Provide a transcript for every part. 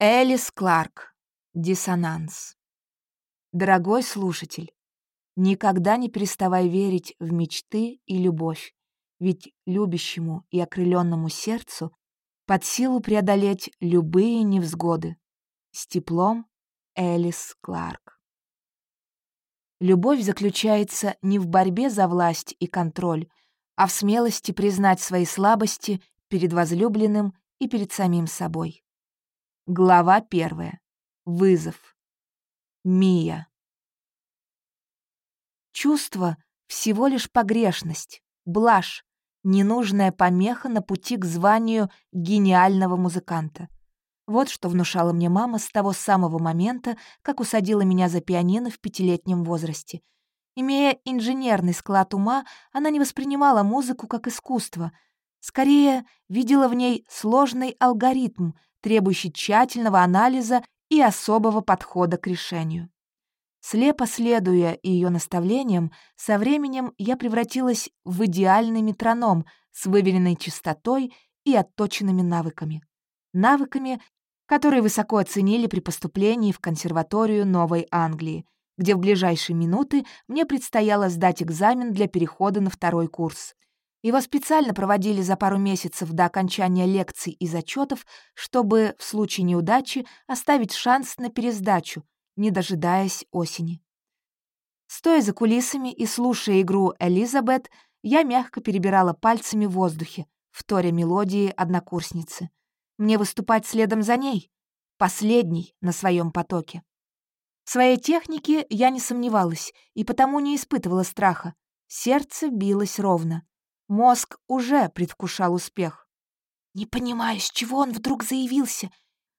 Элис Кларк. Диссонанс. Дорогой слушатель, никогда не переставай верить в мечты и любовь, ведь любящему и окрыленному сердцу под силу преодолеть любые невзгоды. С теплом Элис Кларк. Любовь заключается не в борьбе за власть и контроль, а в смелости признать свои слабости перед возлюбленным и перед самим собой. Глава первая. Вызов. Мия. Чувство — всего лишь погрешность, блажь, ненужная помеха на пути к званию гениального музыканта. Вот что внушала мне мама с того самого момента, как усадила меня за пианино в пятилетнем возрасте. Имея инженерный склад ума, она не воспринимала музыку как искусство. Скорее, видела в ней сложный алгоритм — требующий тщательного анализа и особого подхода к решению. Слепо следуя ее наставлениям, со временем я превратилась в идеальный метроном с выверенной чистотой и отточенными навыками. Навыками, которые высоко оценили при поступлении в консерваторию Новой Англии, где в ближайшие минуты мне предстояло сдать экзамен для перехода на второй курс — его специально проводили за пару месяцев до окончания лекций и зачетов, чтобы в случае неудачи оставить шанс на пересдачу, не дожидаясь осени. Стоя за кулисами и слушая игру Элизабет, я мягко перебирала пальцами в воздухе, вторя мелодии однокурсницы. Мне выступать следом за ней, последней на своем потоке. В своей технике я не сомневалась и потому не испытывала страха. Сердце билось ровно. Мозг уже предвкушал успех. «Не понимаю, с чего он вдруг заявился.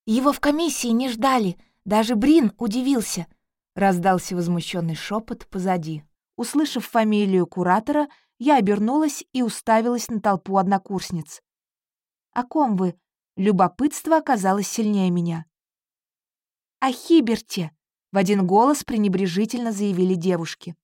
Его в комиссии не ждали. Даже Брин удивился», — раздался возмущенный шепот позади. Услышав фамилию куратора, я обернулась и уставилась на толпу однокурсниц. «О ком вы?» Любопытство оказалось сильнее меня. «О Хиберте!» — в один голос пренебрежительно заявили девушки.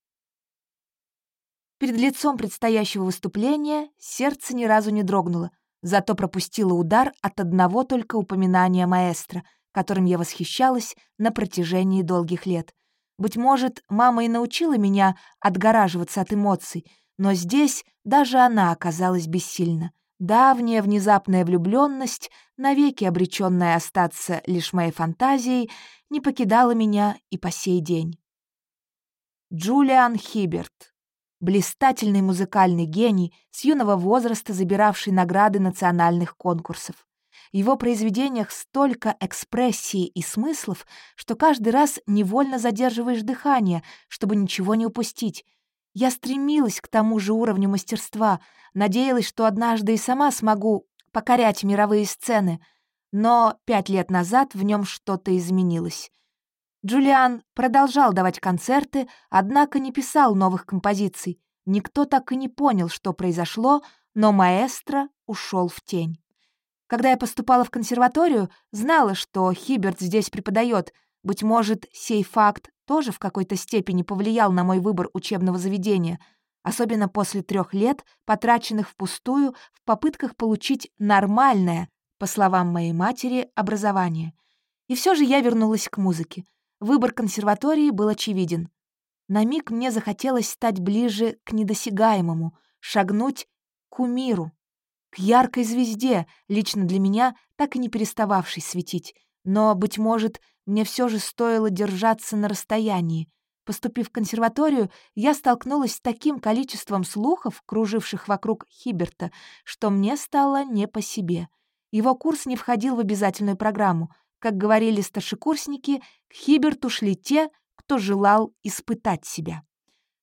Перед лицом предстоящего выступления сердце ни разу не дрогнуло, зато пропустило удар от одного только упоминания маэстро, которым я восхищалась на протяжении долгих лет. Быть может, мама и научила меня отгораживаться от эмоций, но здесь даже она оказалась бессильна. Давняя внезапная влюбленность, навеки обреченная остаться лишь моей фантазией, не покидала меня и по сей день. Джулиан Хиберт блистательный музыкальный гений, с юного возраста забиравший награды национальных конкурсов. В его произведениях столько экспрессии и смыслов, что каждый раз невольно задерживаешь дыхание, чтобы ничего не упустить. Я стремилась к тому же уровню мастерства, надеялась, что однажды и сама смогу покорять мировые сцены, но пять лет назад в нем что-то изменилось. Джулиан продолжал давать концерты, однако не писал новых композиций. Никто так и не понял, что произошло, но маэстро ушел в тень. Когда я поступала в консерваторию, знала, что Хиберт здесь преподает. Быть может, сей факт тоже в какой-то степени повлиял на мой выбор учебного заведения, особенно после трех лет, потраченных впустую в попытках получить нормальное, по словам моей матери, образование. И все же я вернулась к музыке. Выбор консерватории был очевиден. На миг мне захотелось стать ближе к недосягаемому, шагнуть к кумиру, к яркой звезде, лично для меня так и не перестававшей светить. Но, быть может, мне все же стоило держаться на расстоянии. Поступив в консерваторию, я столкнулась с таким количеством слухов, круживших вокруг Хиберта, что мне стало не по себе. Его курс не входил в обязательную программу — как говорили старшекурсники, к Хиберту шли те, кто желал испытать себя.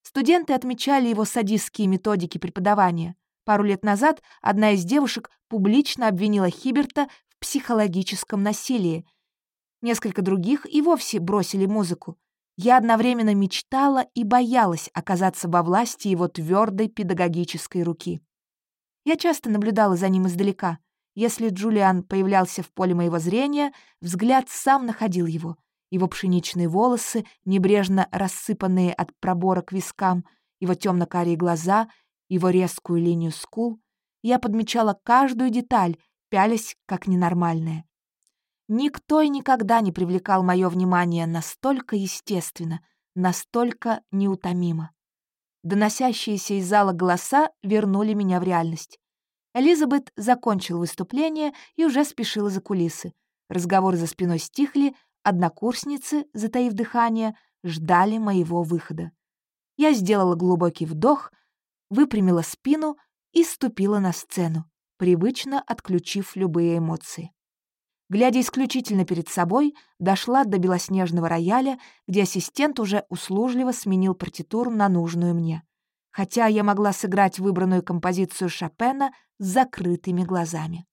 Студенты отмечали его садистские методики преподавания. Пару лет назад одна из девушек публично обвинила Хиберта в психологическом насилии. Несколько других и вовсе бросили музыку. Я одновременно мечтала и боялась оказаться во власти его твердой педагогической руки. Я часто наблюдала за ним издалека — если Джулиан появлялся в поле моего зрения, взгляд сам находил его. Его пшеничные волосы, небрежно рассыпанные от пробора к вискам, его темно-карие глаза, его резкую линию скул. Я подмечала каждую деталь, пялясь как ненормальная. Никто и никогда не привлекал мое внимание настолько естественно, настолько неутомимо. Доносящиеся из зала голоса вернули меня в реальность. Элизабет закончила выступление и уже спешила за кулисы. Разговоры за спиной стихли, однокурсницы, затаив дыхание, ждали моего выхода. Я сделала глубокий вдох, выпрямила спину и ступила на сцену, привычно отключив любые эмоции. Глядя исключительно перед собой, дошла до белоснежного рояля, где ассистент уже услужливо сменил партитуру на нужную мне. Хотя я могла сыграть выбранную композицию Шопена с закрытыми глазами.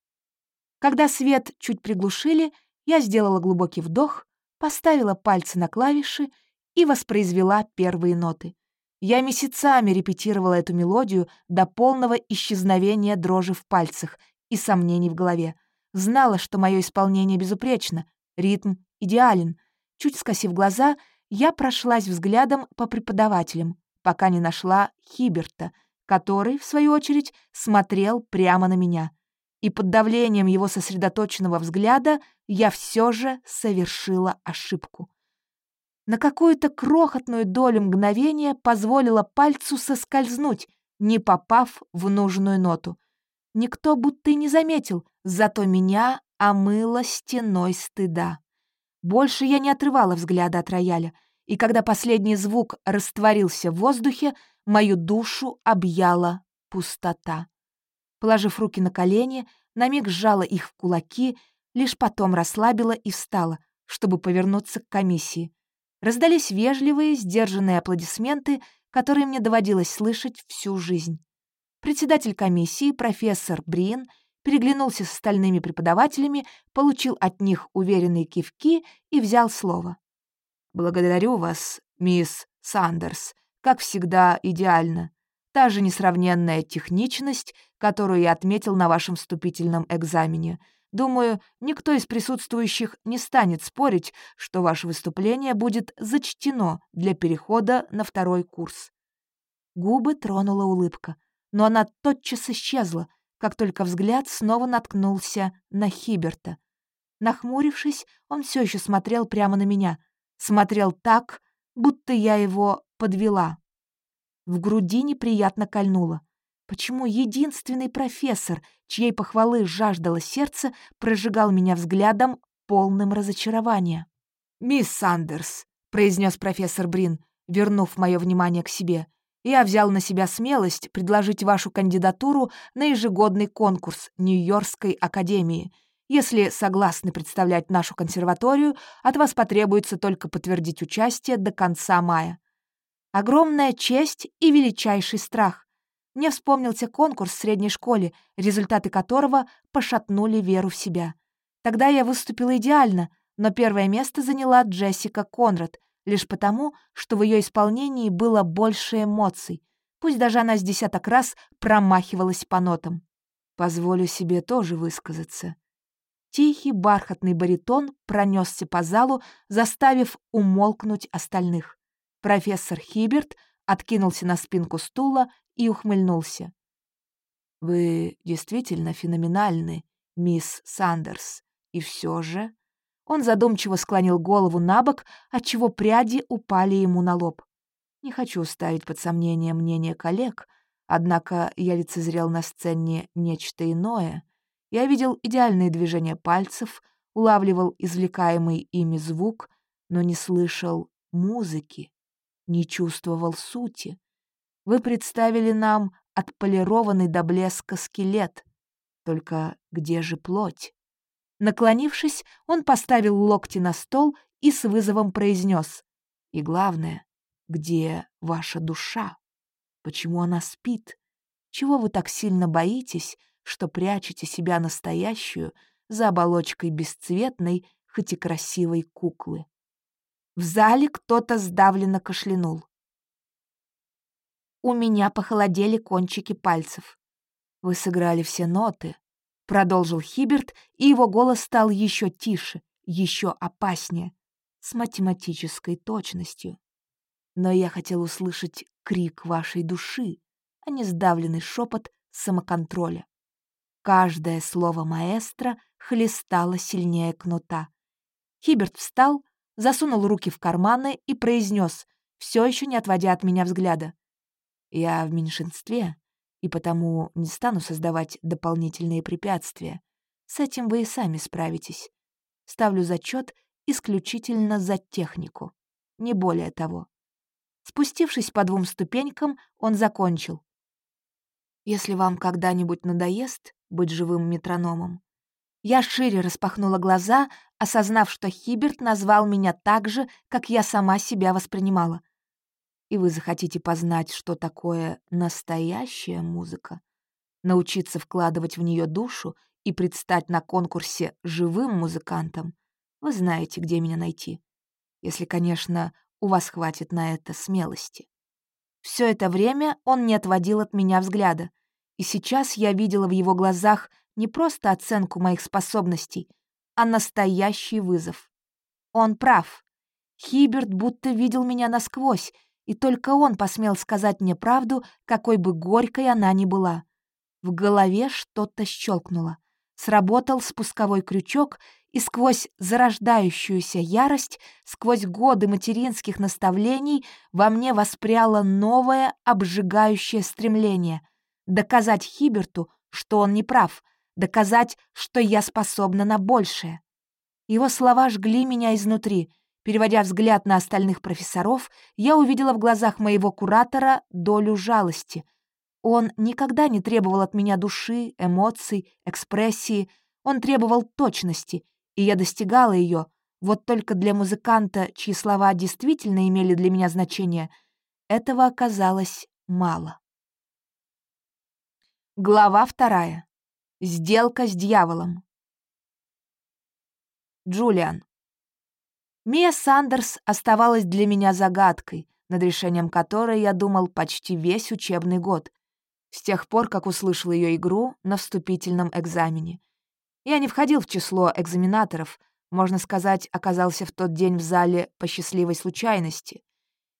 Когда свет чуть приглушили, я сделала глубокий вдох, поставила пальцы на клавиши и воспроизвела первые ноты. Я месяцами репетировала эту мелодию до полного исчезновения дрожи в пальцах и сомнений в голове. Знала, что мое исполнение безупречно, ритм идеален. Чуть скосив глаза, я прошлась взглядом по преподавателям, пока не нашла Хиберта, который, в свою очередь, смотрел прямо на меня. И под давлением его сосредоточенного взгляда я все же совершила ошибку. На какую-то крохотную долю мгновения позволила пальцу соскользнуть, не попав в нужную ноту. Никто будто и не заметил, зато меня омыло стеной стыда. Больше я не отрывала взгляда от рояля, и когда последний звук растворился в воздухе, мою душу объяла пустота. Положив руки на колени, на миг сжала их в кулаки, лишь потом расслабила и встала, чтобы повернуться к комиссии. Раздались вежливые, сдержанные аплодисменты, которые мне доводилось слышать всю жизнь. Председатель комиссии, профессор Брин, переглянулся с остальными преподавателями, получил от них уверенные кивки и взял слово. «Благодарю вас, мисс Сандерс. Как всегда, идеально. Та же несравненная техничность, которую я отметил на вашем вступительном экзамене. Думаю, никто из присутствующих не станет спорить, что ваше выступление будет зачтено для перехода на второй курс». Губы тронула улыбка — но она тотчас исчезла, как только взгляд снова наткнулся на Хиберта. Нахмурившись, он все еще смотрел прямо на меня. Смотрел так, будто я его подвела. В груди неприятно кольнуло. Почему единственный профессор, чьей похвалы жаждало сердце, прожигал меня взглядом, полным разочарования? «Мисс Сандерс», — произнес профессор Брин, вернув мое внимание к себе, — я взял на себя смелость предложить вашу кандидатуру на ежегодный конкурс Нью-Йоркской академии. Если согласны представлять нашу консерваторию, от вас потребуется только подтвердить участие до конца мая. Огромная честь и величайший страх. Мне вспомнился конкурс в средней школе, результаты которого пошатнули веру в себя. Тогда я выступила идеально, но первое место заняла Джессика Конрад — лишь потому, что в ее исполнении было больше эмоций, пусть даже она с десяток раз промахивалась по нотам. Позволю себе тоже высказаться. Тихий бархатный баритон пронесся по залу, заставив умолкнуть остальных. Профессор Хиберт откинулся на спинку стула и ухмыльнулся. «Вы действительно феноменальны, мисс Сандерс, и все же он задумчиво склонил голову на бок, отчего пряди упали ему на лоб. Не хочу ставить под сомнение мнение коллег, однако я лицезрел на сцене нечто иное. Я видел идеальные движения пальцев, улавливал извлекаемый ими звук, но не слышал музыки, не чувствовал сути. Вы представили нам отполированный до блеска скелет. Только где же плоть? Наклонившись, он поставил локти на стол и с вызовом произнес. «И главное, где ваша душа? Почему она спит? Чего вы так сильно боитесь, что прячете себя настоящую за оболочкой бесцветной, хоть и красивой куклы?» В зале кто-то сдавленно кашлянул. У меня похолодели кончики пальцев. Вы сыграли все ноты, Продолжил Хиберт, и его голос стал еще тише, еще опаснее, с математической точностью. Но я хотел услышать крик вашей души, а не сдавленный шепот самоконтроля. Каждое слово маэстро хлестала сильнее кнута. Хиберт встал, засунул руки в карманы и произнес, все еще не отводя от меня взгляда. «Я в меньшинстве, и потому не стану создавать дополнительные препятствия. С этим вы и сами справитесь. Ставлю зачет исключительно за технику, не более того. Спустившись по двум ступенькам, он закончил. «Если вам когда-нибудь надоест быть живым метрономом...» Я шире распахнула глаза, осознав, что Хиберт назвал меня так же, как я сама себя воспринимала. И вы захотите познать, что такое настоящая музыка, научиться вкладывать в нее душу и предстать на конкурсе живым музыкантом, вы знаете, где меня найти. Если, конечно, у вас хватит на это смелости. Все это время он не отводил от меня взгляда, и сейчас я видела в его глазах не просто оценку моих способностей, а настоящий вызов. Он прав. Хиберт будто видел меня насквозь, и только он посмел сказать мне правду, какой бы горькой она ни была. В голове что-то щелкнуло. Сработал спусковой крючок, и сквозь зарождающуюся ярость, сквозь годы материнских наставлений во мне воспряло новое обжигающее стремление — доказать Хиберту, что он не прав, доказать, что я способна на большее. Его слова жгли меня изнутри. Переводя взгляд на остальных профессоров, я увидела в глазах моего куратора долю жалости. Он никогда не требовал от меня души, эмоций, экспрессии, он требовал точности — и я достигала ее, вот только для музыканта, чьи слова действительно имели для меня значение, этого оказалось мало. Глава вторая. Сделка с дьяволом. Джулиан. Мия Сандерс оставалась для меня загадкой, над решением которой я думал почти весь учебный год, с тех пор, как услышал ее игру на вступительном экзамене. Я не входил в число экзаменаторов, можно сказать, оказался в тот день в зале по счастливой случайности.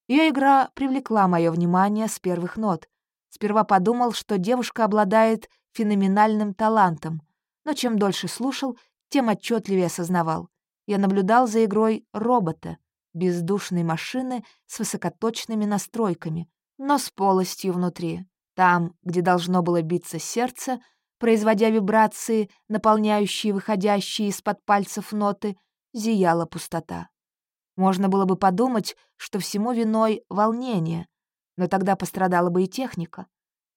Ее игра привлекла мое внимание с первых нот. Сперва подумал, что девушка обладает феноменальным талантом, но чем дольше слушал, тем отчетливее осознавал. Я наблюдал за игрой робота, бездушной машины с высокоточными настройками, но с полостью внутри. Там, где должно было биться сердце — производя вибрации, наполняющие выходящие из-под пальцев ноты, зияла пустота. Можно было бы подумать, что всему виной волнение, но тогда пострадала бы и техника.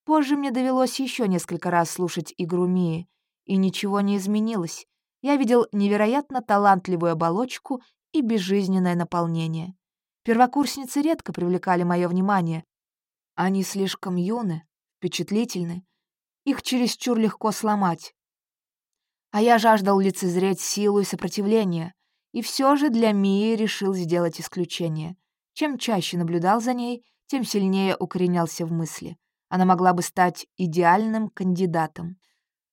Позже мне довелось еще несколько раз слушать игру Мии, и ничего не изменилось. Я видел невероятно талантливую оболочку и безжизненное наполнение. Первокурсницы редко привлекали мое внимание. Они слишком юны, впечатлительны, их чересчур легко сломать. А я жаждал лицезреть силу и сопротивление, и все же для Мии решил сделать исключение. Чем чаще наблюдал за ней, тем сильнее укоренялся в мысли. Она могла бы стать идеальным кандидатом.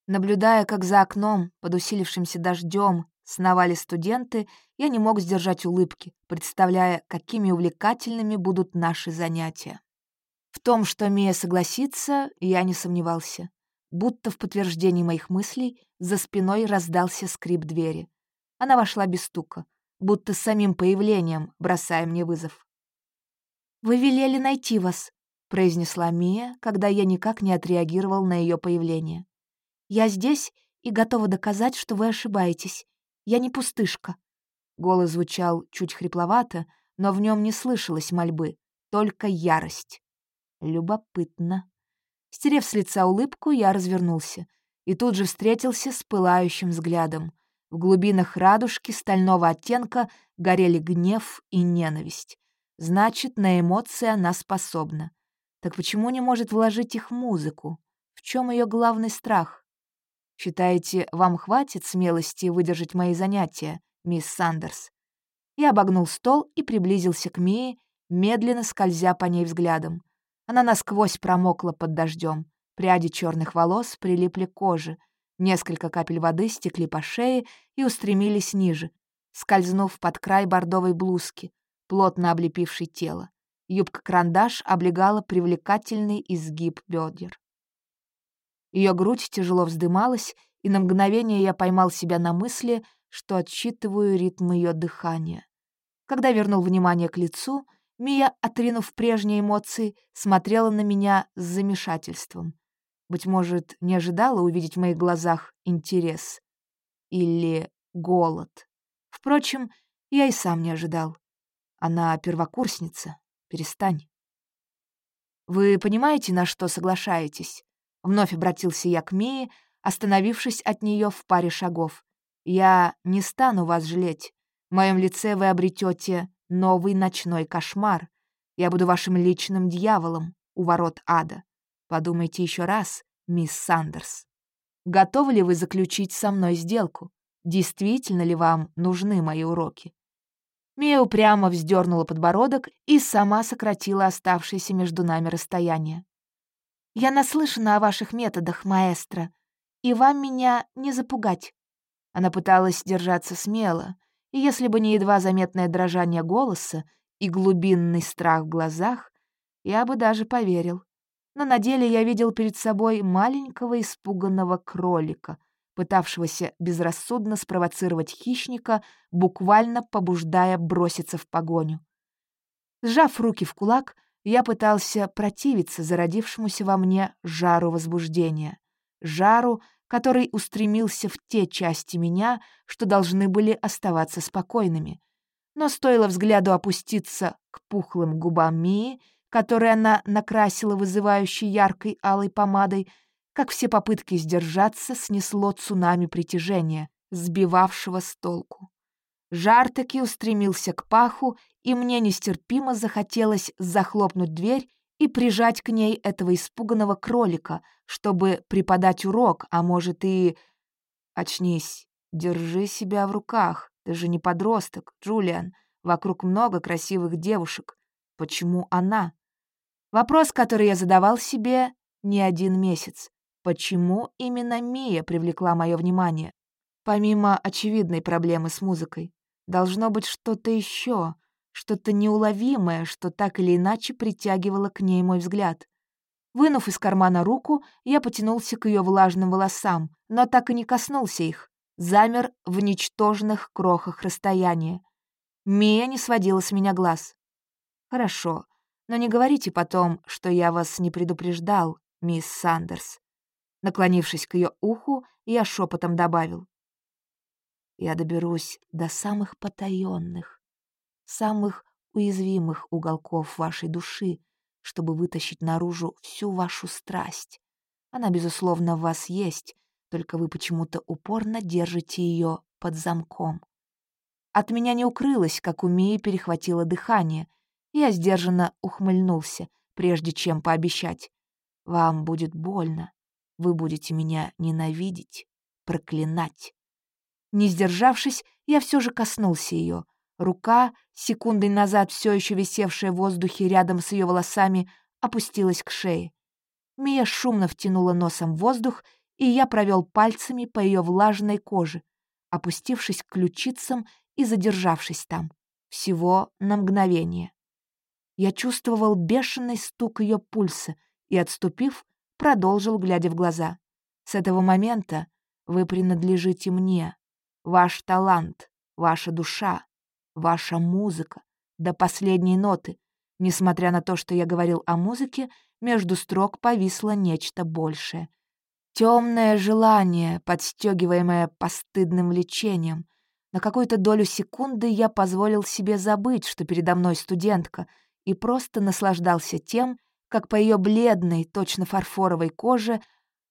Наблюдая, как за окном, под усилившимся дождем, сновали студенты, я не мог сдержать улыбки, представляя, какими увлекательными будут наши занятия. В том, что Мия согласится, я не сомневался. Будто в подтверждении моих мыслей за спиной раздался скрип двери. Она вошла без стука, будто самим появлением бросая мне вызов. «Вы велели найти вас», — произнесла Мия, когда я никак не отреагировал на ее появление. «Я здесь и готова доказать, что вы ошибаетесь. Я не пустышка». Голос звучал чуть хрипловато, но в нем не слышалось мольбы, только ярость. Любопытно. Стерев с лица улыбку, я развернулся и тут же встретился с пылающим взглядом. В глубинах радужки стального оттенка горели гнев и ненависть. Значит, на эмоции она способна. Так почему не может вложить их в музыку? В чем ее главный страх? Считаете, вам хватит смелости выдержать мои занятия, мисс Сандерс? Я обогнул стол и приблизился к Мии, медленно скользя по ней взглядом. Она насквозь промокла под дождем. Пряди черных волос прилипли к коже. Несколько капель воды стекли по шее и устремились ниже, скользнув под край бордовой блузки, плотно облепившей тело. Юбка-карандаш облегала привлекательный изгиб бедер. Ее грудь тяжело вздымалась, и на мгновение я поймал себя на мысли, что отсчитываю ритм ее дыхания. Когда вернул внимание к лицу, Мия, отринув прежние эмоции, смотрела на меня с замешательством. Быть может, не ожидала увидеть в моих глазах интерес. Или голод. Впрочем, я и сам не ожидал. Она первокурсница. Перестань. «Вы понимаете, на что соглашаетесь?» Вновь обратился я к Мии, остановившись от нее в паре шагов. «Я не стану вас жалеть. В моем лице вы обретете новый ночной кошмар. Я буду вашим личным дьяволом у ворот ада. Подумайте еще раз, мисс Сандерс. Готовы ли вы заключить со мной сделку? Действительно ли вам нужны мои уроки? Мия упрямо вздернула подбородок и сама сократила оставшееся между нами расстояние. «Я наслышана о ваших методах, маэстро, и вам меня не запугать». Она пыталась держаться смело, и если бы не едва заметное дрожание голоса и глубинный страх в глазах, я бы даже поверил. Но на деле я видел перед собой маленького испуганного кролика — пытавшегося безрассудно спровоцировать хищника, буквально побуждая броситься в погоню. Сжав руки в кулак, я пытался противиться зародившемуся во мне жару возбуждения, жару, который устремился в те части меня, что должны были оставаться спокойными. Но стоило взгляду опуститься к пухлым губам Мии, которые она накрасила вызывающей яркой алой помадой, как все попытки сдержаться снесло цунами притяжения, сбивавшего с толку. Жар таки устремился к паху, и мне нестерпимо захотелось захлопнуть дверь и прижать к ней этого испуганного кролика, чтобы преподать урок, а может и... Очнись, держи себя в руках, ты же не подросток, Джулиан, вокруг много красивых девушек. Почему она? Вопрос, который я задавал себе не один месяц. Почему именно Мия привлекла мое внимание? Помимо очевидной проблемы с музыкой, должно быть что-то еще, что-то неуловимое, что так или иначе притягивало к ней мой взгляд. Вынув из кармана руку, я потянулся к ее влажным волосам, но так и не коснулся их, замер в ничтожных крохах расстояния. Мия не сводила с меня глаз. «Хорошо, но не говорите потом, что я вас не предупреждал, мисс Сандерс. Наклонившись к ее уху, я шепотом добавил. «Я доберусь до самых потаенных, самых уязвимых уголков вашей души, чтобы вытащить наружу всю вашу страсть. Она, безусловно, в вас есть, только вы почему-то упорно держите ее под замком. От меня не укрылось, как у Мии перехватило дыхание. Я сдержанно ухмыльнулся, прежде чем пообещать. Вам будет больно, вы будете меня ненавидеть, проклинать. Не сдержавшись, я все же коснулся ее. Рука, секундой назад все еще висевшая в воздухе рядом с ее волосами, опустилась к шее. Мия шумно втянула носом воздух, и я провел пальцами по ее влажной коже, опустившись к ключицам и задержавшись там. Всего на мгновение. Я чувствовал бешеный стук ее пульса и, отступив, продолжил, глядя в глаза. «С этого момента вы принадлежите мне. Ваш талант, ваша душа, ваша музыка, до последней ноты. Несмотря на то, что я говорил о музыке, между строк повисло нечто большее. Темное желание, подстегиваемое постыдным влечением. На какую-то долю секунды я позволил себе забыть, что передо мной студентка, и просто наслаждался тем, как по ее бледной, точно фарфоровой коже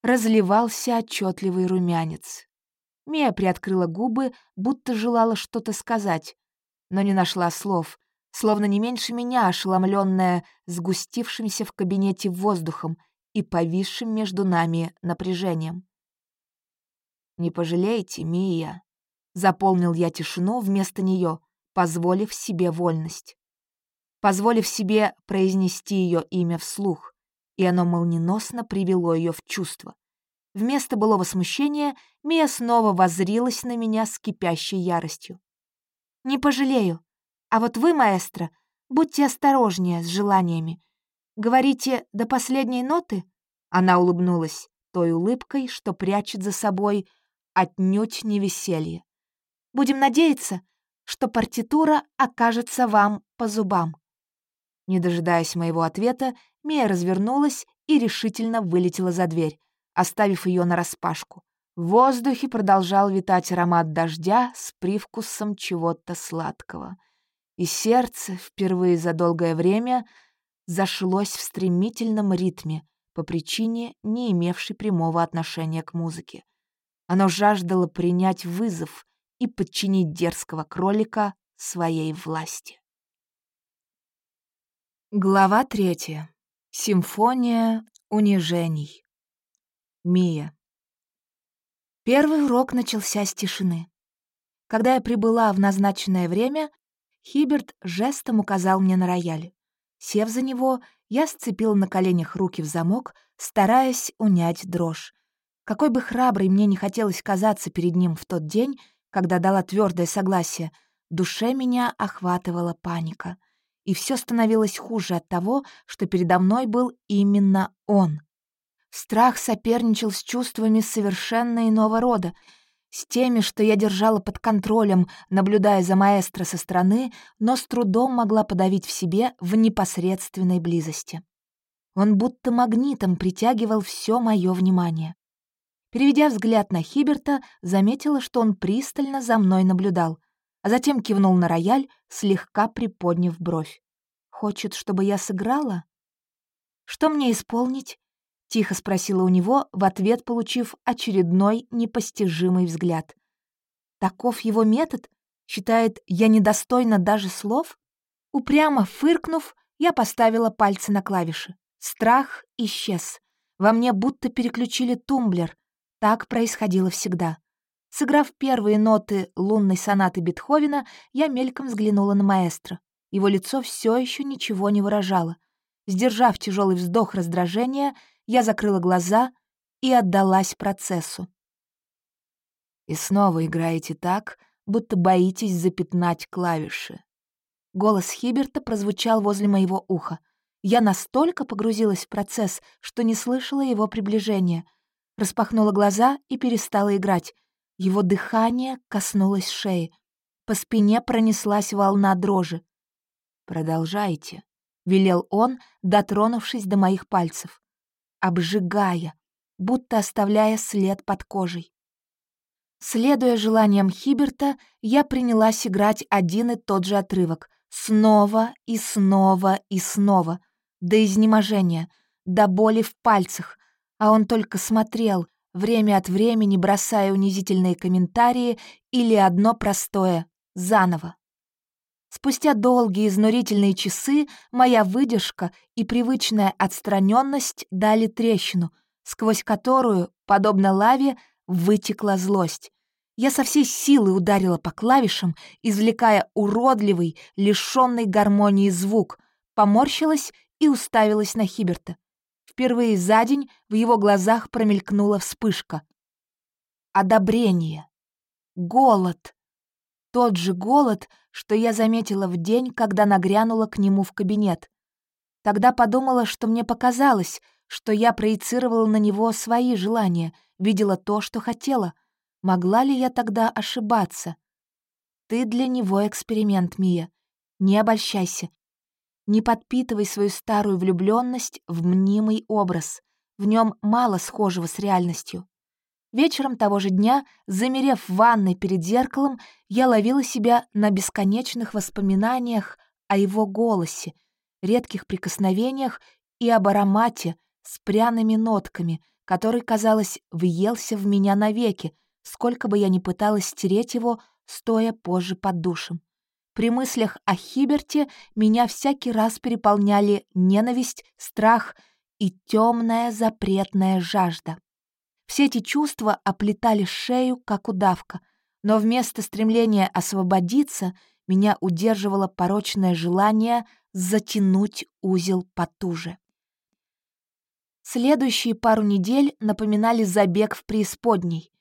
разливался отчетливый румянец. Мия приоткрыла губы, будто желала что-то сказать, но не нашла слов, словно не меньше меня, ошеломленная сгустившимся в кабинете воздухом и повисшим между нами напряжением. «Не пожалеете, Мия», — заполнил я тишину вместо нее, позволив себе вольность позволив себе произнести ее имя вслух, и оно молниеносно привело ее в чувство. Вместо былого смущения Мия снова воззрилась на меня с кипящей яростью. «Не пожалею. А вот вы, маэстро, будьте осторожнее с желаниями. Говорите, до последней ноты?» Она улыбнулась. той улыбкой, что прячет за собой отнюдь не веселье. «Будем надеяться, что партитура окажется вам по зубам». Не дожидаясь моего ответа, Мия развернулась и решительно вылетела за дверь, оставив ее нараспашку. В воздухе продолжал витать аромат дождя с привкусом чего-то сладкого. И сердце впервые за долгое время зашлось в стремительном ритме по причине, не имевшей прямого отношения к музыке. Оно жаждало принять вызов и подчинить дерзкого кролика своей власти. Глава третья. Симфония унижений. Мия. Первый урок начался с тишины. Когда я прибыла в назначенное время, Хиберт жестом указал мне на рояль. Сев за него, я сцепила на коленях руки в замок, стараясь унять дрожь. Какой бы храброй мне не хотелось казаться перед ним в тот день, когда дала твердое согласие, в душе меня охватывала паника. И все становилось хуже от того, что передо мной был именно он. Страх соперничал с чувствами совершенно иного рода, с теми, что я держала под контролем, наблюдая за маэстро со стороны, но с трудом могла подавить в себе в непосредственной близости. Он будто магнитом притягивал все мое внимание. Переведя взгляд на Хиберта, заметила, что он пристально за мной наблюдал, а затем кивнул на рояль, слегка приподняв бровь. «Хочет, чтобы я сыграла?» «Что мне исполнить?» — тихо спросила у него, в ответ получив очередной непостижимый взгляд. «Таков его метод? Считает, я недостойна даже слов?» Упрямо фыркнув, я поставила пальцы на клавиши. Страх исчез. Во мне будто переключили тумблер. Так происходило всегда. Сыграв первые ноты лунной сонаты Бетховена, я мельком взглянула на маэстро. Его лицо все еще ничего не выражало. Сдержав тяжелый вздох раздражения, я закрыла глаза и отдалась процессу. И снова играете так, будто боитесь запятнать клавиши. Голос Хиберта прозвучал возле моего уха. Я настолько погрузилась в процесс, что не слышала его приближения. Распахнула глаза и перестала играть. Его дыхание коснулось шеи. По спине пронеслась волна дрожи. «Продолжайте», — велел он, дотронувшись до моих пальцев обжигая, будто оставляя след под кожей. Следуя желаниям Хиберта, я принялась играть один и тот же отрывок, снова и снова и снова, до изнеможения, до боли в пальцах, а он только смотрел, время от времени бросая унизительные комментарии или одно простое — заново. Спустя долгие изнурительные часы моя выдержка и привычная отстраненность дали трещину, сквозь которую, подобно лаве, вытекла злость. Я со всей силы ударила по клавишам, извлекая уродливый, лишенный гармонии звук, поморщилась и уставилась на Хиберта. Впервые за день в его глазах промелькнула вспышка. Одобрение. Голод. Тот же голод, что я заметила в день, когда нагрянула к нему в кабинет. Тогда подумала, что мне показалось, что я проецировала на него свои желания, видела то, что хотела. Могла ли я тогда ошибаться? Ты для него эксперимент, Мия. Не обольщайся. Не подпитывай свою старую влюбленность в мнимый образ. В нем мало схожего с реальностью. Вечером того же дня, замерев в ванной перед зеркалом, я ловила себя на бесконечных воспоминаниях о его голосе, редких прикосновениях и об аромате с пряными нотками, который, казалось, въелся в меня навеки, сколько бы я ни пыталась стереть его, стоя позже под душем. При мыслях о Хиберте меня всякий раз переполняли ненависть, страх и темная запретная жажда. Все эти чувства оплетали шею, как удавка, но вместо стремления освободиться меня удерживало порочное желание затянуть узел потуже. Следующие пару недель напоминали забег в преисподней.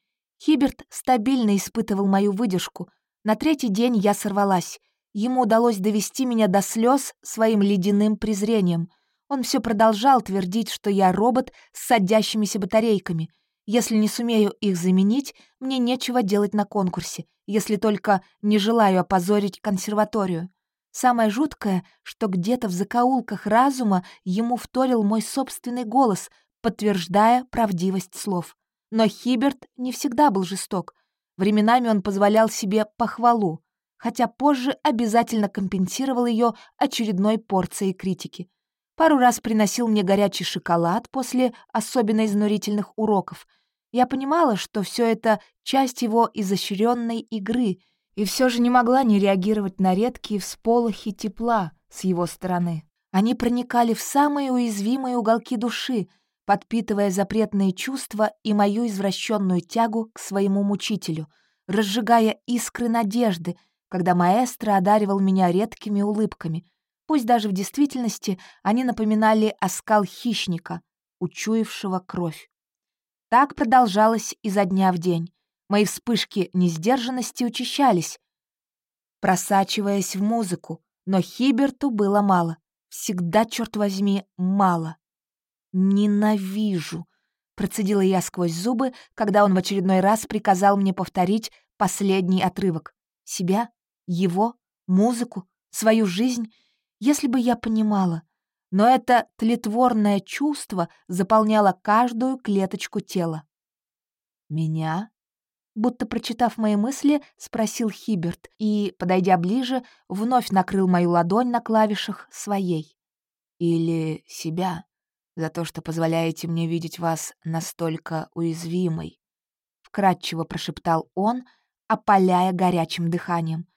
Хиберт стабильно испытывал мою выдержку. На третий день я сорвалась. Ему удалось довести меня до слез своим ледяным презрением. Он все продолжал твердить, что я робот с садящимися батарейками. Если не сумею их заменить, мне нечего делать на конкурсе, если только не желаю опозорить консерваторию. Самое жуткое, что где-то в закоулках разума ему вторил мой собственный голос, подтверждая правдивость слов. Но Хиберт не всегда был жесток. Временами он позволял себе похвалу, хотя позже обязательно компенсировал ее очередной порцией критики. Пару раз приносил мне горячий шоколад после особенно изнурительных уроков. Я понимала, что все это часть его изощренной игры, и все же не могла не реагировать на редкие всполохи тепла с его стороны. Они проникали в самые уязвимые уголки души, подпитывая запретные чувства и мою извращенную тягу к своему мучителю, разжигая искры надежды, когда маэстро одаривал меня редкими улыбками — Пусть даже в действительности они напоминали оскал хищника, учуявшего кровь. Так продолжалось изо дня в день. Мои вспышки несдержанности учащались, просачиваясь в музыку, но Хиберту было мало. Всегда, черт возьми, мало. «Ненавижу», — процедила я сквозь зубы, когда он в очередной раз приказал мне повторить последний отрывок. Себя, его, музыку, свою жизнь — если бы я понимала. Но это тлетворное чувство заполняло каждую клеточку тела. «Меня?» Будто прочитав мои мысли, спросил Хиберт и, подойдя ближе, вновь накрыл мою ладонь на клавишах своей. «Или себя, за то, что позволяете мне видеть вас настолько уязвимой», — вкратчиво прошептал он, опаляя горячим дыханием.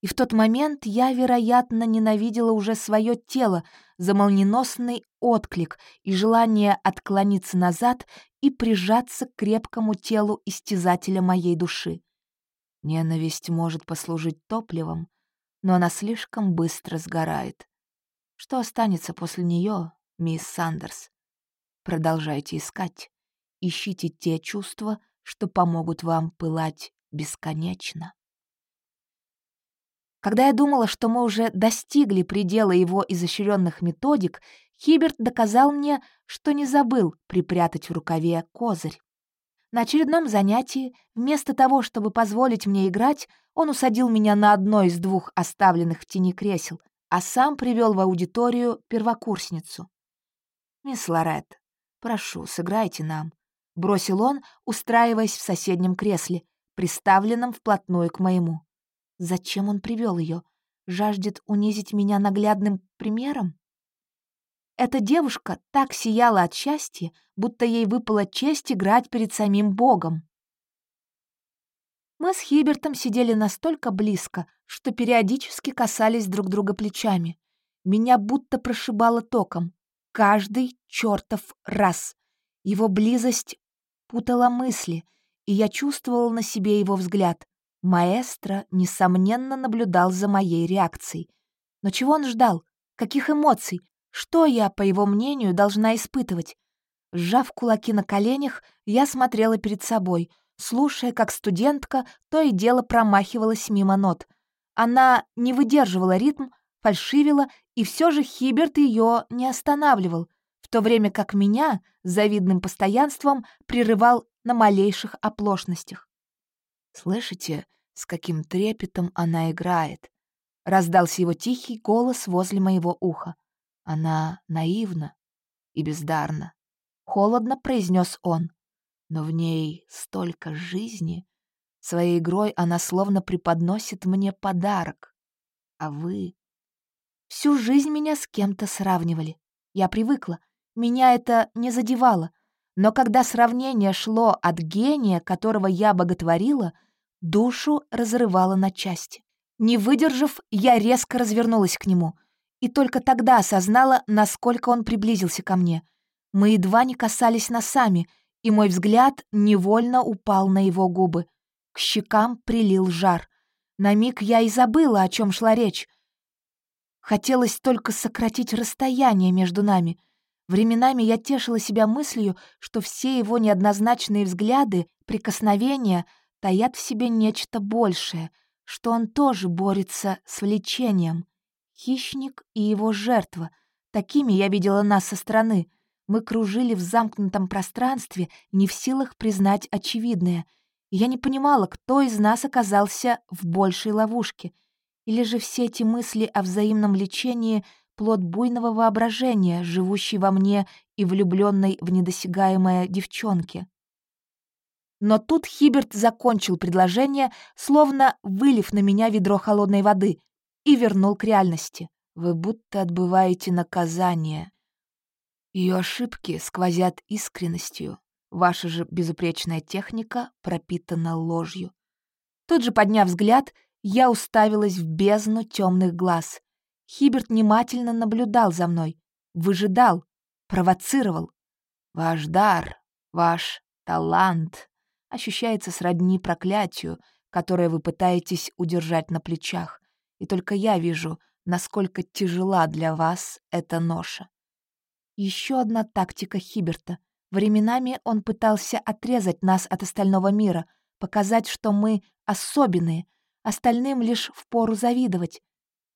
И в тот момент я, вероятно, ненавидела уже свое тело за молниеносный отклик и желание отклониться назад и прижаться к крепкому телу истязателя моей души. Ненависть может послужить топливом, но она слишком быстро сгорает. Что останется после нее, мисс Сандерс? Продолжайте искать. Ищите те чувства, что помогут вам пылать бесконечно. Когда я думала, что мы уже достигли предела его изощренных методик, Хиберт доказал мне, что не забыл припрятать в рукаве козырь. На очередном занятии, вместо того, чтобы позволить мне играть, он усадил меня на одно из двух оставленных в тени кресел, а сам привел в аудиторию первокурсницу. «Мисс Лорет, прошу, сыграйте нам», — бросил он, устраиваясь в соседнем кресле, приставленном вплотную к моему. Зачем он привел ее? Жаждет унизить меня наглядным примером? Эта девушка так сияла от счастья, будто ей выпала честь играть перед самим Богом. Мы с Хибертом сидели настолько близко, что периодически касались друг друга плечами. Меня будто прошибало током. Каждый чертов раз. Его близость путала мысли, и я чувствовал на себе его взгляд. Маэстро, несомненно, наблюдал за моей реакцией. Но чего он ждал? Каких эмоций? Что я, по его мнению, должна испытывать? Сжав кулаки на коленях, я смотрела перед собой, слушая, как студентка то и дело промахивалась мимо нот. Она не выдерживала ритм, фальшивила, и все же Хиберт ее не останавливал, в то время как меня завидным постоянством прерывал на малейших оплошностях. «Слышите, с каким трепетом она играет?» — раздался его тихий голос возле моего уха. «Она наивна и бездарна», — холодно произнес он. «Но в ней столько жизни. Своей игрой она словно преподносит мне подарок. А вы...» Всю жизнь меня с кем-то сравнивали. Я привыкла. Меня это не задевало. Но когда сравнение шло от гения, которого я боготворила — Душу разрывало на части. Не выдержав, я резко развернулась к нему. И только тогда осознала, насколько он приблизился ко мне. Мы едва не касались носами, и мой взгляд невольно упал на его губы. К щекам прилил жар. На миг я и забыла, о чем шла речь. Хотелось только сократить расстояние между нами. Временами я тешила себя мыслью, что все его неоднозначные взгляды, прикосновения — таят в себе нечто большее, что он тоже борется с влечением. Хищник и его жертва, Такими я видела нас со стороны. Мы кружили в замкнутом пространстве, не в силах признать очевидное. Я не понимала, кто из нас оказался в большей ловушке. Или же все эти мысли о взаимном лечении — плод буйного воображения, живущий во мне и влюбленной в недосягаемое девчонке. Но тут Хиберт закончил предложение, словно вылив на меня ведро холодной воды, и вернул к реальности. «Вы будто отбываете наказание. Ее ошибки сквозят искренностью. Ваша же безупречная техника пропитана ложью». Тут же, подняв взгляд, я уставилась в бездну темных глаз. Хиберт внимательно наблюдал за мной, выжидал, провоцировал. «Ваш дар, ваш талант ощущается сродни проклятию, которое вы пытаетесь удержать на плечах, и только я вижу, насколько тяжела для вас эта ноша. Еще одна тактика Хиберта. Временами он пытался отрезать нас от остального мира, показать, что мы особенные, остальным лишь впору завидовать.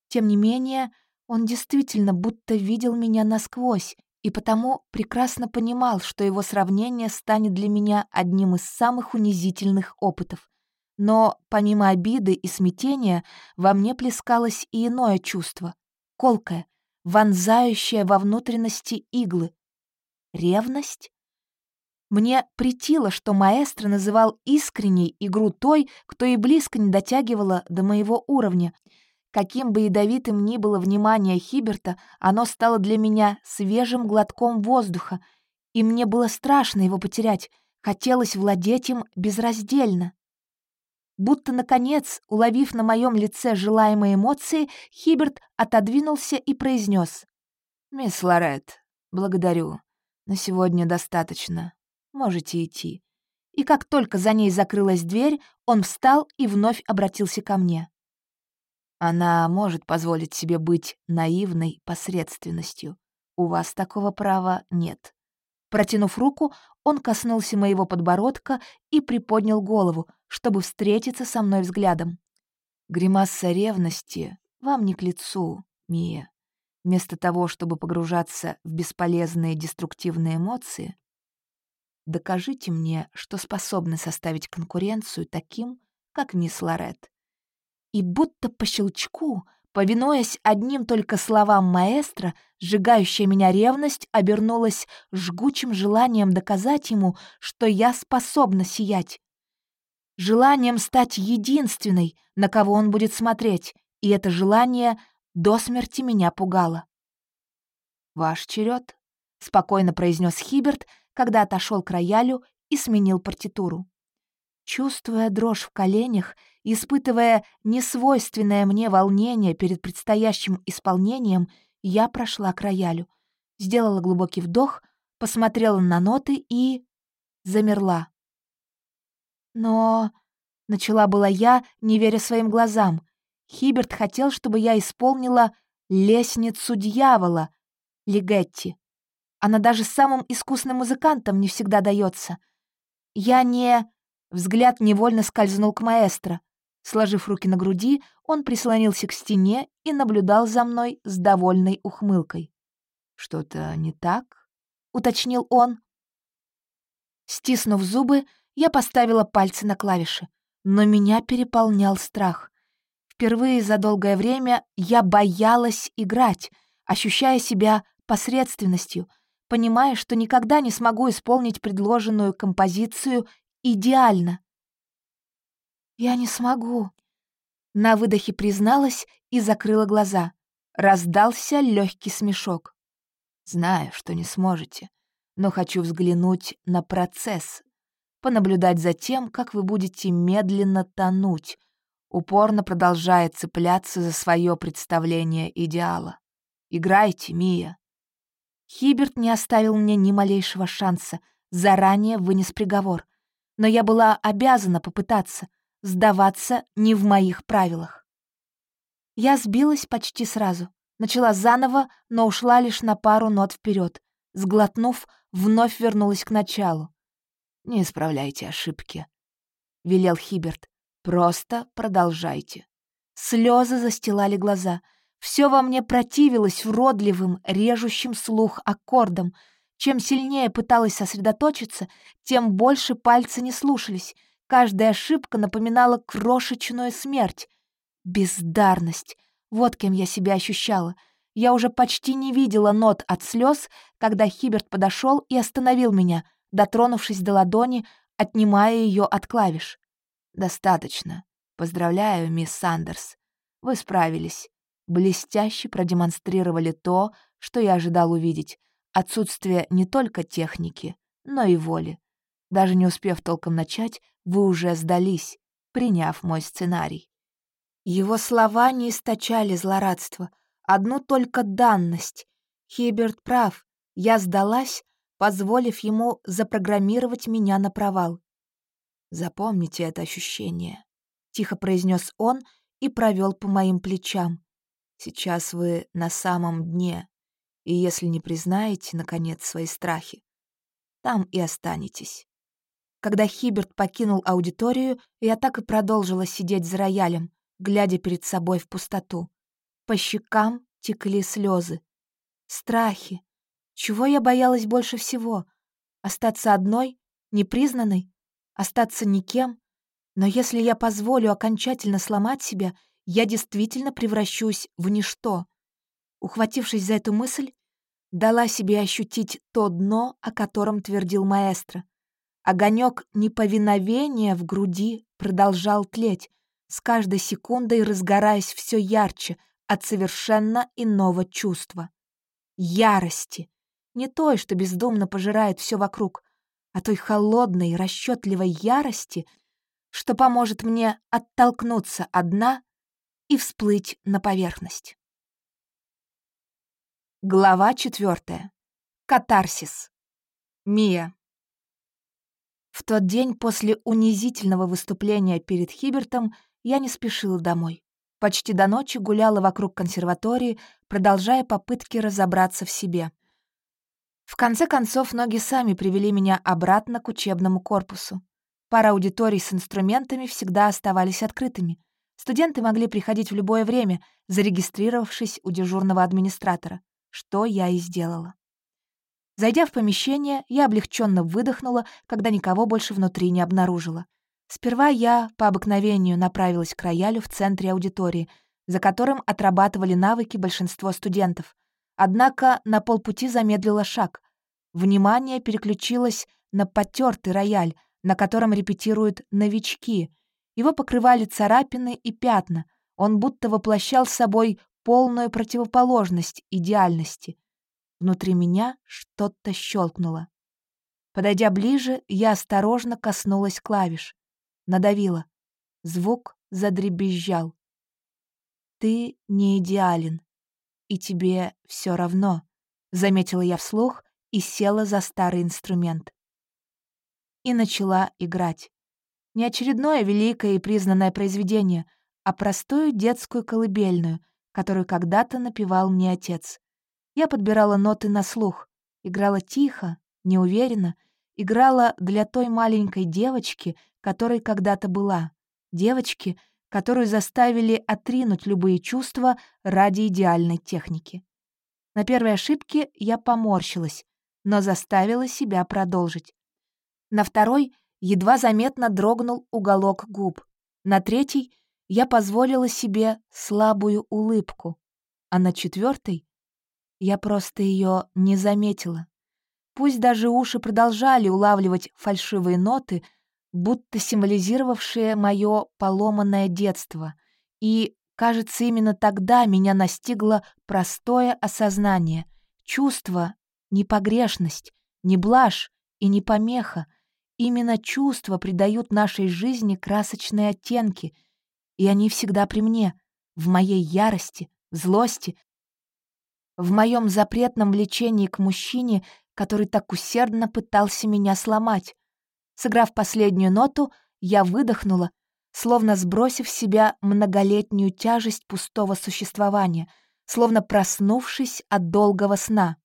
Тем не менее, он действительно будто видел меня насквозь и потому прекрасно понимал, что его сравнение станет для меня одним из самых унизительных опытов. Но помимо обиды и смятения во мне плескалось и иное чувство — колкое, вонзающее во внутренности иглы. Ревность? Мне притило, что маэстро называл искренней игру той, кто и близко не дотягивала до моего уровня — Каким бы ядовитым ни было внимание Хиберта, оно стало для меня свежим глотком воздуха, и мне было страшно его потерять, хотелось владеть им безраздельно. Будто, наконец, уловив на моем лице желаемые эмоции, Хиберт отодвинулся и произнес: «Мисс Лорет, благодарю. На сегодня достаточно. Можете идти». И как только за ней закрылась дверь, он встал и вновь обратился ко мне. Она может позволить себе быть наивной посредственностью. У вас такого права нет. Протянув руку, он коснулся моего подбородка и приподнял голову, чтобы встретиться со мной взглядом. Гримаса ревности вам не к лицу, Мия. Вместо того, чтобы погружаться в бесполезные деструктивные эмоции, докажите мне, что способны составить конкуренцию таким, как мисс Лорет и будто по щелчку, повинуясь одним только словам маэстро, сжигающая меня ревность обернулась жгучим желанием доказать ему, что я способна сиять. Желанием стать единственной, на кого он будет смотреть, и это желание до смерти меня пугало. «Ваш черед, спокойно произнес Хиберт, когда отошел к роялю и сменил партитуру. Чувствуя дрожь в коленях, испытывая несвойственное мне волнение перед предстоящим исполнением, я прошла к роялю, сделала глубокий вдох, посмотрела на ноты и... замерла. Но... Начала была я, не веря своим глазам. Хиберт хотел, чтобы я исполнила «Лестницу дьявола» Лигетти. Она даже самым искусным музыкантам не всегда дается. Я не... Взгляд невольно скользнул к маэстро. Сложив руки на груди, он прислонился к стене и наблюдал за мной с довольной ухмылкой. «Что-то не так?» — уточнил он. Стиснув зубы, я поставила пальцы на клавиши, но меня переполнял страх. Впервые за долгое время я боялась играть, ощущая себя посредственностью, понимая, что никогда не смогу исполнить предложенную композицию идеально. «Я не смогу», — на выдохе призналась и закрыла глаза. Раздался легкий смешок. «Знаю, что не сможете, но хочу взглянуть на процесс, понаблюдать за тем, как вы будете медленно тонуть, упорно продолжая цепляться за свое представление идеала. Играйте, Мия». Хиберт не оставил мне ни малейшего шанса, заранее вынес приговор но я была обязана попытаться. Сдаваться не в моих правилах. Я сбилась почти сразу. Начала заново, но ушла лишь на пару нот вперед. Сглотнув, вновь вернулась к началу. «Не исправляйте ошибки», — велел Хиберт. «Просто продолжайте». Слезы застилали глаза. Все во мне противилось уродливым, режущим слух аккордам. Чем сильнее пыталась сосредоточиться, тем больше пальцы не слушались. Каждая ошибка напоминала крошечную смерть. Бездарность. Вот кем я себя ощущала. Я уже почти не видела нот от слез, когда Хиберт подошел и остановил меня, дотронувшись до ладони, отнимая ее от клавиш. «Достаточно. Поздравляю, мисс Сандерс. Вы справились блестяще продемонстрировали то, что я ожидал увидеть — отсутствие не только техники, но и воли. Даже не успев толком начать, вы уже сдались, приняв мой сценарий. Его слова не источали злорадства, одну только данность. Хиберт прав, я сдалась, позволив ему запрограммировать меня на провал. «Запомните это ощущение», — тихо произнес он и провел по моим плечам. Сейчас вы на самом дне, и если не признаете, наконец, свои страхи, там и останетесь. Когда Хиберт покинул аудиторию, я так и продолжила сидеть за роялем, глядя перед собой в пустоту. По щекам текли слезы. Страхи. Чего я боялась больше всего? Остаться одной, непризнанной? Остаться никем? Но если я позволю окончательно сломать себя — я действительно превращусь в ничто. Ухватившись за эту мысль, дала себе ощутить то дно, о котором твердил маэстро. Огонек неповиновения в груди продолжал тлеть, с каждой секундой разгораясь все ярче от совершенно иного чувства. Ярости. Не той, что бездумно пожирает все вокруг, а той холодной, расчетливой ярости, что поможет мне оттолкнуться одна и всплыть на поверхность. Глава четвертая. Катарсис. Мия. В тот день после унизительного выступления перед Хибертом я не спешила домой. Почти до ночи гуляла вокруг консерватории, продолжая попытки разобраться в себе. В конце концов, ноги сами привели меня обратно к учебному корпусу. Пара аудиторий с инструментами всегда оставались открытыми — Студенты могли приходить в любое время, зарегистрировавшись у дежурного администратора, что я и сделала. Зайдя в помещение, я облегченно выдохнула, когда никого больше внутри не обнаружила. Сперва я, по обыкновению, направилась к роялю в центре аудитории, за которым отрабатывали навыки большинство студентов. Однако на полпути замедлила шаг. Внимание переключилось на потертый рояль, на котором репетируют новички — его покрывали царапины и пятна, он будто воплощал собой полную противоположность идеальности. Внутри меня что-то щелкнуло. Подойдя ближе, я осторожно коснулась клавиш. Надавила. Звук задребезжал. «Ты не идеален, и тебе все равно», — заметила я вслух и села за старый инструмент. И начала играть. Не очередное великое и признанное произведение, а простую детскую колыбельную, которую когда-то напевал мне отец. Я подбирала ноты на слух, играла тихо, неуверенно, играла для той маленькой девочки, которой когда-то была. Девочки, которую заставили отринуть любые чувства ради идеальной техники. На первой ошибке я поморщилась, но заставила себя продолжить. На второй едва заметно дрогнул уголок губ. На третий я позволила себе слабую улыбку, а на четвертой я просто ее не заметила. Пусть даже уши продолжали улавливать фальшивые ноты, будто символизировавшие мое поломанное детство, и, кажется, именно тогда меня настигло простое осознание, чувство, не погрешность, не блажь и не помеха, Именно чувства придают нашей жизни красочные оттенки, и они всегда при мне, в моей ярости, злости, в моем запретном влечении к мужчине, который так усердно пытался меня сломать. Сыграв последнюю ноту, я выдохнула, словно сбросив с себя многолетнюю тяжесть пустого существования, словно проснувшись от долгого сна.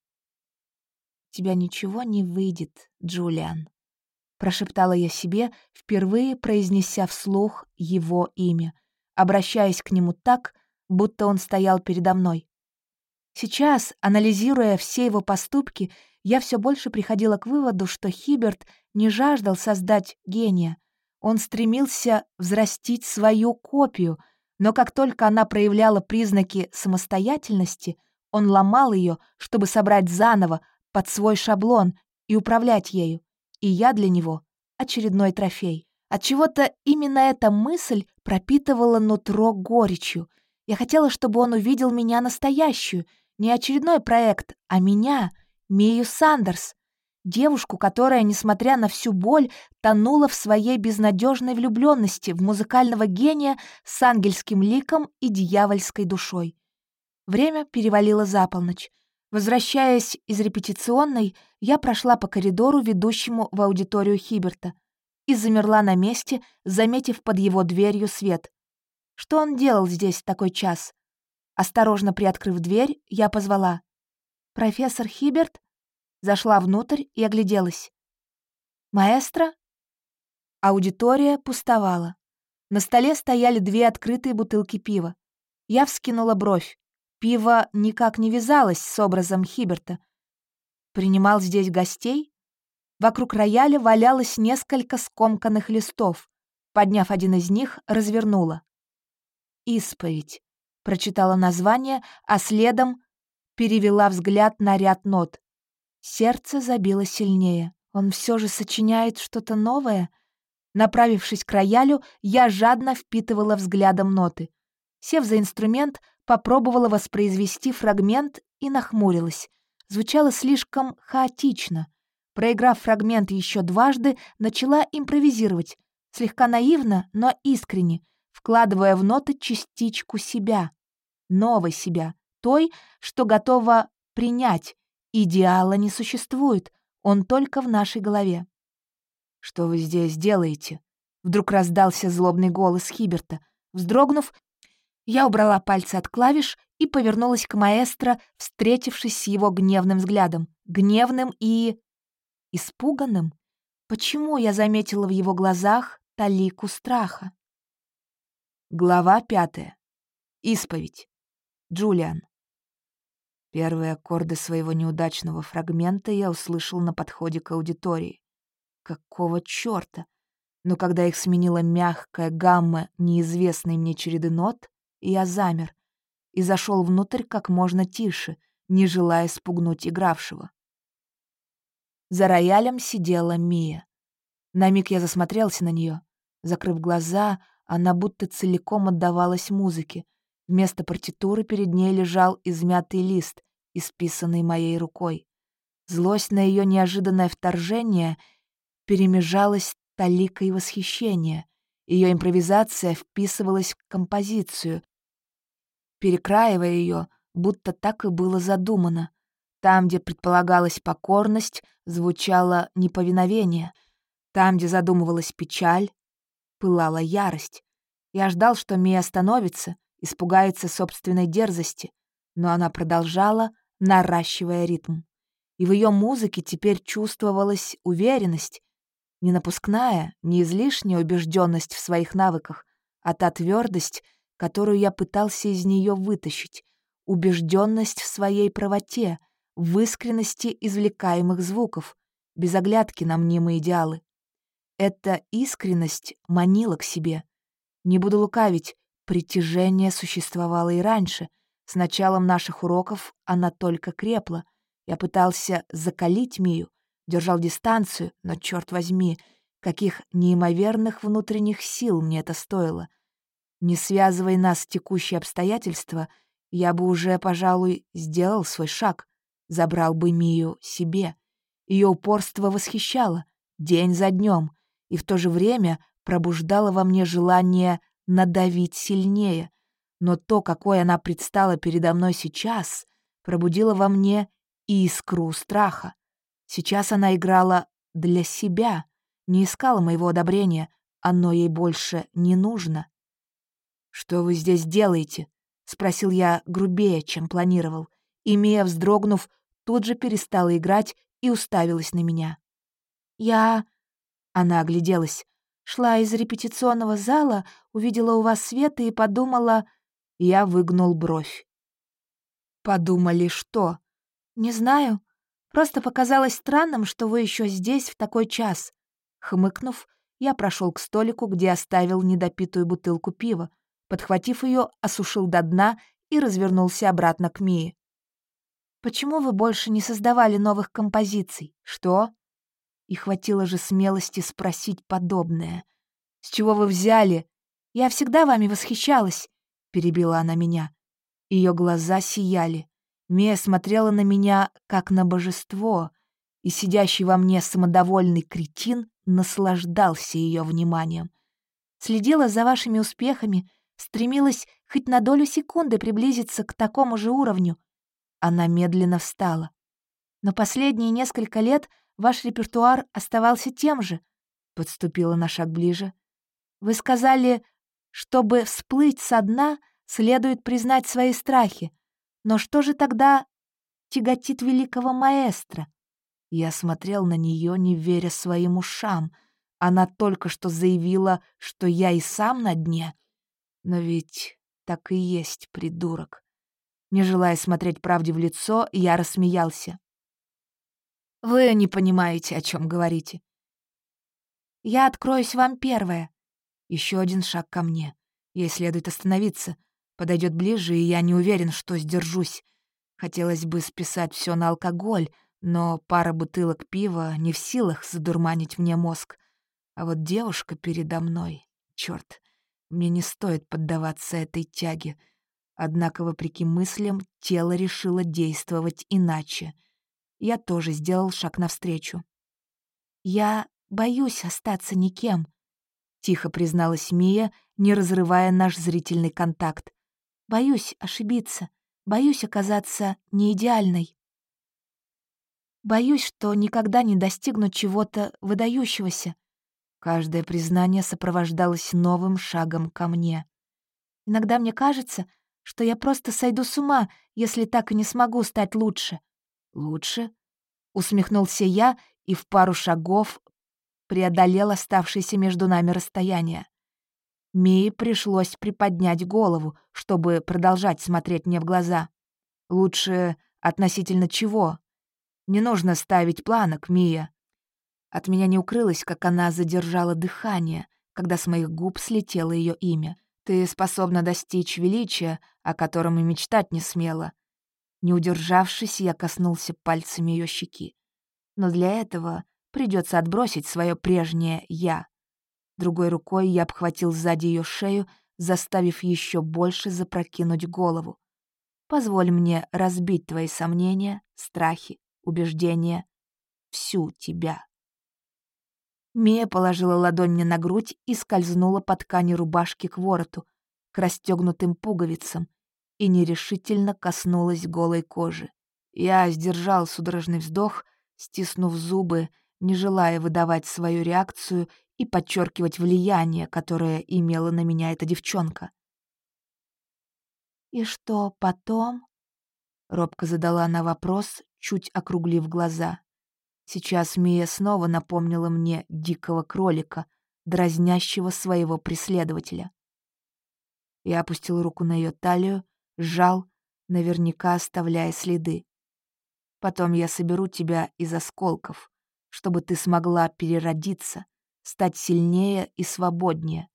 «У тебя ничего не выйдет, Джулиан», прошептала я себе, впервые произнеся вслух его имя, обращаясь к нему так, будто он стоял передо мной. Сейчас, анализируя все его поступки, я все больше приходила к выводу, что Хиберт не жаждал создать гения. Он стремился взрастить свою копию, но как только она проявляла признаки самостоятельности, он ломал ее, чтобы собрать заново под свой шаблон и управлять ею. И я для него — очередной трофей. Отчего-то именно эта мысль пропитывала нутро горечью. Я хотела, чтобы он увидел меня настоящую, не очередной проект, а меня, Мию Сандерс, девушку, которая, несмотря на всю боль, тонула в своей безнадежной влюбленности в музыкального гения с ангельским ликом и дьявольской душой. Время перевалило за полночь. Возвращаясь из репетиционной, я прошла по коридору, ведущему в аудиторию Хиберта — и замерла на месте, заметив под его дверью свет. Что он делал здесь в такой час? Осторожно приоткрыв дверь, я позвала. «Профессор Хиберт?» Зашла внутрь и огляделась. «Маэстро?» Аудитория пустовала. На столе стояли две открытые бутылки пива. Я вскинула бровь. Пиво никак не вязалось с образом Хиберта. Принимал здесь гостей? Вокруг рояля валялось несколько скомканных листов. Подняв один из них, развернула. «Исповедь», — прочитала название, а следом перевела взгляд на ряд нот. Сердце забило сильнее. Он все же сочиняет что-то новое? Направившись к роялю, я жадно впитывала взглядом ноты. Сев за инструмент, попробовала воспроизвести фрагмент и нахмурилась. Звучало слишком хаотично — Проиграв фрагмент еще дважды, начала импровизировать, слегка наивно, но искренне, вкладывая в ноты частичку себя, новой себя, той, что готова принять. Идеала не существует, он только в нашей голове. «Что вы здесь делаете?» Вдруг раздался злобный голос Хиберта. Вздрогнув, я убрала пальцы от клавиш и повернулась к маэстро, встретившись с его гневным взглядом. Гневным и испуганным? Почему я заметила в его глазах талику страха? Глава пятая. Исповедь. Джулиан. Первые аккорды своего неудачного фрагмента я услышал на подходе к аудитории. Какого чёрта? Но когда их сменила мягкая гамма неизвестной мне череды нот, я замер и зашел внутрь как можно тише, не желая спугнуть игравшего. За роялем сидела Мия. На миг я засмотрелся на нее. Закрыв глаза, она будто целиком отдавалась музыке. Вместо партитуры перед ней лежал измятый лист, исписанный моей рукой. Злость на ее неожиданное вторжение перемежалась таликой восхищения. Ее импровизация вписывалась в композицию, перекраивая ее, будто так и было задумано. Там, где предполагалась покорность, звучало неповиновение. Там, где задумывалась печаль, пылала ярость. Я ждал, что Мия остановится, испугается собственной дерзости, но она продолжала, наращивая ритм. И в ее музыке теперь чувствовалась уверенность, не напускная, не излишняя убежденность в своих навыках, а та твердость, которую я пытался из нее вытащить, убежденность в своей правоте, в искренности извлекаемых звуков, без оглядки на мнимые идеалы. Эта искренность манила к себе. Не буду лукавить, притяжение существовало и раньше. С началом наших уроков она только крепла. Я пытался закалить Мию, держал дистанцию, но, черт возьми, каких неимоверных внутренних сил мне это стоило. Не связывая нас текущие обстоятельства, я бы уже, пожалуй, сделал свой шаг забрал бы Мию себе. Ее упорство восхищало день за днем и в то же время пробуждало во мне желание надавить сильнее. Но то, какой она предстала передо мной сейчас, пробудило во мне искру страха. Сейчас она играла для себя, не искала моего одобрения, оно ей больше не нужно. «Что вы здесь делаете?» — спросил я грубее, чем планировал. И Мия, вздрогнув, тут же перестала играть и уставилась на меня. «Я...» — она огляделась. «Шла из репетиционного зала, увидела у вас свет и подумала...» Я выгнул бровь. «Подумали, что?» «Не знаю. Просто показалось странным, что вы еще здесь в такой час». Хмыкнув, я прошел к столику, где оставил недопитую бутылку пива, подхватив ее, осушил до дна и развернулся обратно к Мии. «Почему вы больше не создавали новых композиций? Что?» И хватило же смелости спросить подобное. «С чего вы взяли? Я всегда вами восхищалась», — перебила она меня. Ее глаза сияли. Мия смотрела на меня, как на божество, и сидящий во мне самодовольный кретин наслаждался ее вниманием. Следила за вашими успехами, стремилась хоть на долю секунды приблизиться к такому же уровню. Она медленно встала. Но последние несколько лет ваш репертуар оставался тем же. Подступила на шаг ближе. Вы сказали, чтобы всплыть со дна, следует признать свои страхи. Но что же тогда тяготит великого маэстро? Я смотрел на нее, не веря своим ушам. Она только что заявила, что я и сам на дне. Но ведь так и есть, придурок. Не желая смотреть правде в лицо, я рассмеялся. «Вы не понимаете, о чем говорите». «Я откроюсь вам первая». Еще один шаг ко мне. Ей следует остановиться. Подойдет ближе, и я не уверен, что сдержусь. Хотелось бы списать все на алкоголь, но пара бутылок пива не в силах задурманить мне мозг. А вот девушка передо мной... Чёрт, мне не стоит поддаваться этой тяге. Однако, вопреки мыслям, тело решило действовать иначе. Я тоже сделал шаг навстречу. «Я боюсь остаться никем», — тихо призналась Мия, не разрывая наш зрительный контакт. «Боюсь ошибиться, боюсь оказаться неидеальной». Боюсь, что никогда не достигну чего-то выдающегося. Каждое признание сопровождалось новым шагом ко мне. Иногда мне кажется, что я просто сойду с ума, если так и не смогу стать лучше. Лучше? Усмехнулся я и в пару шагов преодолел оставшееся между нами расстояние. Мии пришлось приподнять голову, чтобы продолжать смотреть мне в глаза. Лучше относительно чего? Не нужно ставить планок, Мия. От меня не укрылось, как она задержала дыхание, когда с моих губ слетело ее имя. Ты способна достичь величия, о котором и мечтать не смела. Не удержавшись, я коснулся пальцами ее щеки. Но для этого придется отбросить свое прежнее «я». Другой рукой я обхватил сзади ее шею, заставив еще больше запрокинуть голову. Позволь мне разбить твои сомнения, страхи, убеждения, всю тебя. Мия положила ладонь мне на грудь и скользнула по ткани рубашки к вороту, к расстегнутым пуговицам, и нерешительно коснулась голой кожи. Я сдержал судорожный вздох, стиснув зубы, не желая выдавать свою реакцию и подчеркивать влияние, которое имела на меня эта девчонка. «И что потом?» — робко задала она вопрос, чуть округлив глаза. Сейчас Мия снова напомнила мне дикого кролика, дразнящего своего преследователя. Я опустил руку на ее талию, сжал, наверняка оставляя следы. Потом я соберу тебя из осколков, чтобы ты смогла переродиться, стать сильнее и свободнее.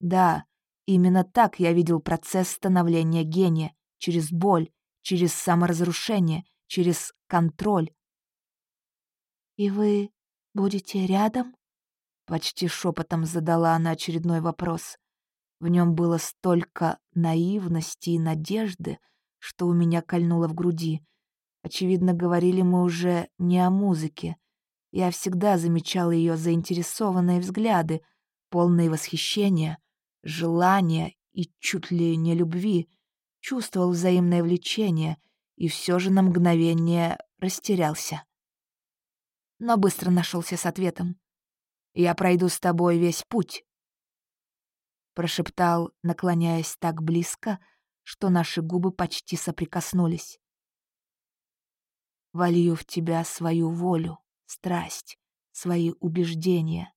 Да, именно так я видел процесс становления гения, через боль, через саморазрушение, через контроль. «И вы будете рядом?» Почти шепотом задала она очередной вопрос. В нем было столько наивности и надежды, что у меня кольнуло в груди. Очевидно, говорили мы уже не о музыке. Я всегда замечала ее заинтересованные взгляды, полные восхищения, желания и чуть ли не любви, чувствовал взаимное влечение и все же на мгновение растерялся. Но быстро нашелся с ответом. «Я пройду с тобой весь путь», — прошептал, наклоняясь так близко, что наши губы почти соприкоснулись. «Волью в тебя свою волю, страсть, свои убеждения.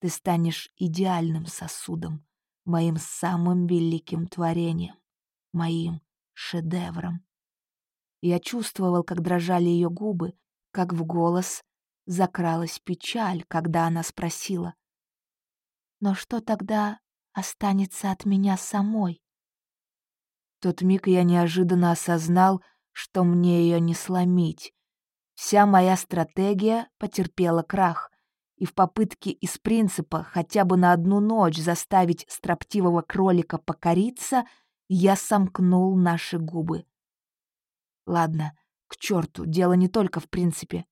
Ты станешь идеальным сосудом, моим самым великим творением. моим шедевром. Я чувствовал, как дрожали ее губы, как в голос закралась печаль, когда она спросила. «Но что тогда останется от меня самой?» В тот миг я неожиданно осознал, что мне ее не сломить. Вся моя стратегия потерпела крах, и в попытке из принципа хотя бы на одну ночь заставить строптивого кролика покориться, я сомкнул наши губы. Ладно, к черту, дело не только в принципе.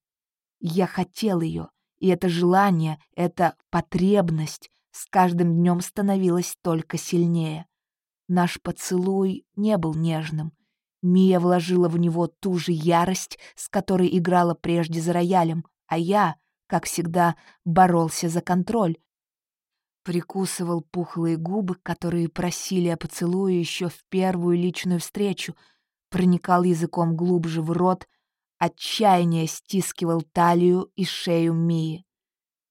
Я хотел ее, и это желание, эта потребность с каждым днем становилась только сильнее. Наш поцелуй не был нежным. Мия вложила в него ту же ярость, с которой играла прежде за роялем, а я — как всегда, боролся за контроль. Прикусывал пухлые губы, которые просили о поцелуе еще в первую личную встречу, проникал языком глубже в рот, отчаяние стискивал талию и шею Мии.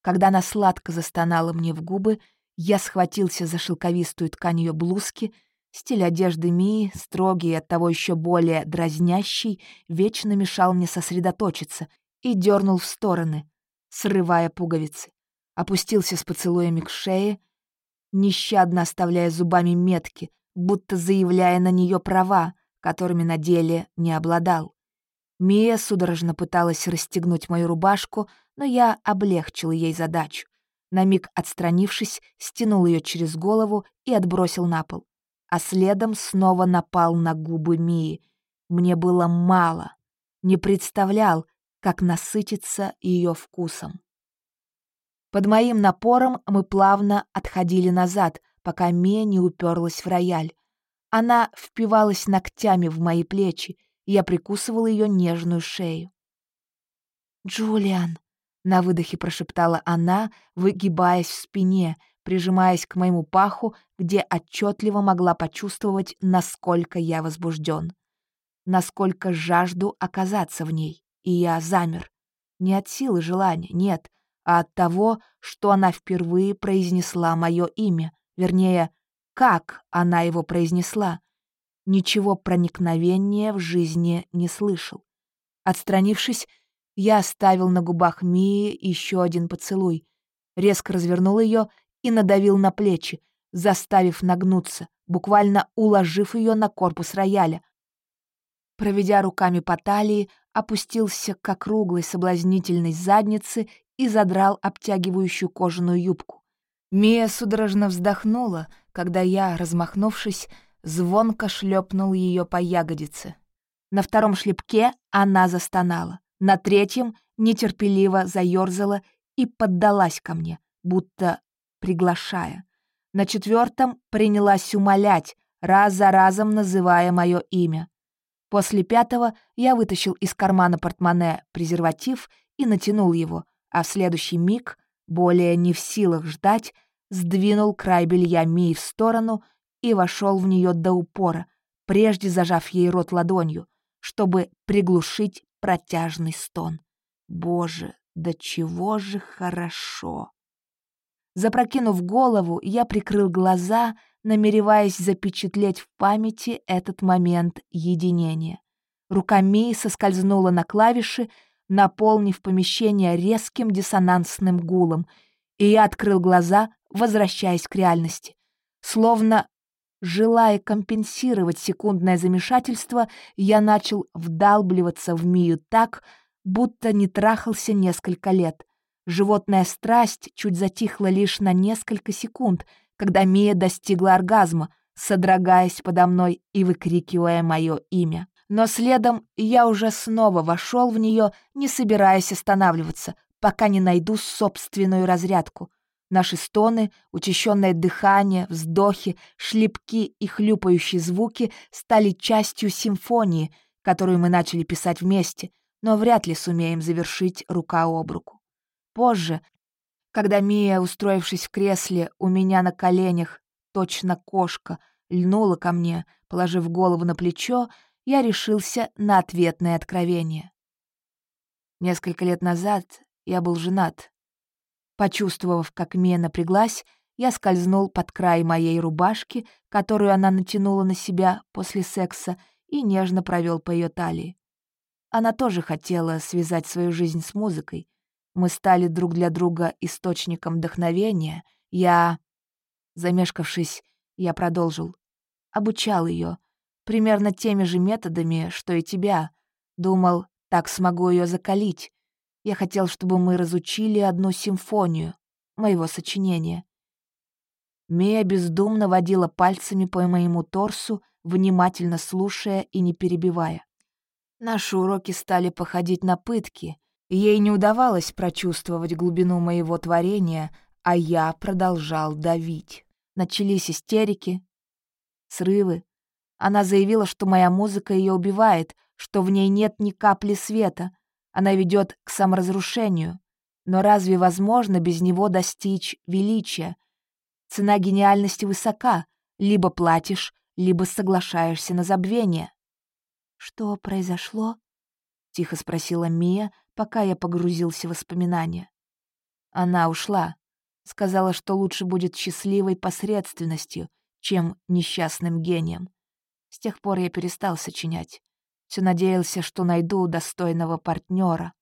Когда она сладко застонала мне в губы, я схватился за шелковистую ткань ее блузки, стиль одежды Мии, строгий и оттого еще более дразнящий, вечно мешал мне сосредоточиться и дернул в стороны, срывая пуговицы. Опустился с поцелуями к шее, нещадно оставляя зубами метки, будто заявляя на нее права, которыми на деле не обладал. Мия судорожно пыталась расстегнуть мою рубашку, но я облегчил ей задачу. На миг отстранившись, стянул ее через голову и отбросил на пол. А следом снова напал на губы Мии. Мне было мало. Не представлял, как насытиться ее вкусом. Под моим напором мы плавно отходили назад, пока Мия не уперлась в рояль. Она впивалась ногтями в мои плечи, и я прикусывал ее нежную шею. «Джулиан», — на выдохе прошептала она, выгибаясь в спине, прижимаясь к моему паху, где отчетливо могла почувствовать, насколько я возбужден, насколько жажду оказаться в ней и я замер. Не от силы желания, нет, а от того, что она впервые произнесла мое имя, вернее, как она его произнесла. Ничего проникновения в жизни не слышал. Отстранившись, я оставил на губах Мии еще один поцелуй, резко развернул ее и надавил на плечи, заставив нагнуться, буквально уложив ее на корпус рояля. Проведя руками по талии, опустился к округлой соблазнительной заднице и задрал обтягивающую кожаную юбку. Мия судорожно вздохнула, когда я, размахнувшись, звонко шлепнул ее по ягодице. На втором шлепке она застонала, на третьем нетерпеливо заёрзала и поддалась ко мне, будто приглашая. На четвертом принялась умолять, раз за разом называя мое имя. После пятого я вытащил из кармана портмоне презерватив и натянул его, а в следующий миг, более не в силах ждать, сдвинул край белья Мии в сторону и вошел в нее до упора, прежде зажав ей рот ладонью, чтобы приглушить протяжный стон. Боже, да чего же хорошо! Запрокинув голову, я прикрыл глаза, намереваясь запечатлеть в памяти этот момент единения. Рука Мии соскользнула на клавиши, наполнив помещение резким диссонансным гулом, и я открыл глаза, возвращаясь к реальности. Словно желая компенсировать секундное замешательство, я начал вдалбливаться в Мию так, будто не трахался несколько лет. Животная страсть чуть затихла лишь на несколько секунд — когда Мия достигла оргазма, содрогаясь подо мной и выкрикивая мое имя. Но следом я уже снова вошел в нее, не собираясь останавливаться, пока не найду собственную разрядку. Наши стоны, учащенное дыхание, вздохи, шлепки и хлюпающие звуки стали частью симфонии, которую мы начали писать вместе, но вряд ли сумеем завершить рука об руку. Позже, когда Мия, устроившись в кресле у меня на коленях, точно кошка, льнула ко мне, положив голову на плечо, я решился на ответное откровение. Несколько лет назад я был женат. Почувствовав, как Мия напряглась, Я скользнул под край моей рубашки, которую она натянула на себя после секса, и нежно провел по ее талии. Она тоже хотела связать свою жизнь с музыкой. Мы стали друг для друга источником вдохновения. Я... Замешкавшись, я продолжил. Обучал ее примерно теми же методами, что и тебя. Думал, так смогу ее закалить. Я хотел, чтобы мы разучили одну симфонию моего сочинения. Мия бездумно водила пальцами по моему торсу, внимательно слушая и не перебивая. Наши уроки стали походить на пытки. Ей не удавалось прочувствовать глубину моего творения, а я продолжал давить. Начались истерики, срывы. Она заявила, что моя музыка ее убивает, что в ней нет ни капли света. Она ведет к саморазрушению. Но разве возможно без него достичь величия? Цена гениальности высока. Либо платишь, либо соглашаешься на забвение. «Что произошло?» — тихо спросила Мия, пока я погрузился в воспоминания. Она ушла. Сказала, что лучше будет счастливой посредственностью, чем несчастным гением. С тех пор я перестал сочинять. Все надеялся, что найду достойного партнера.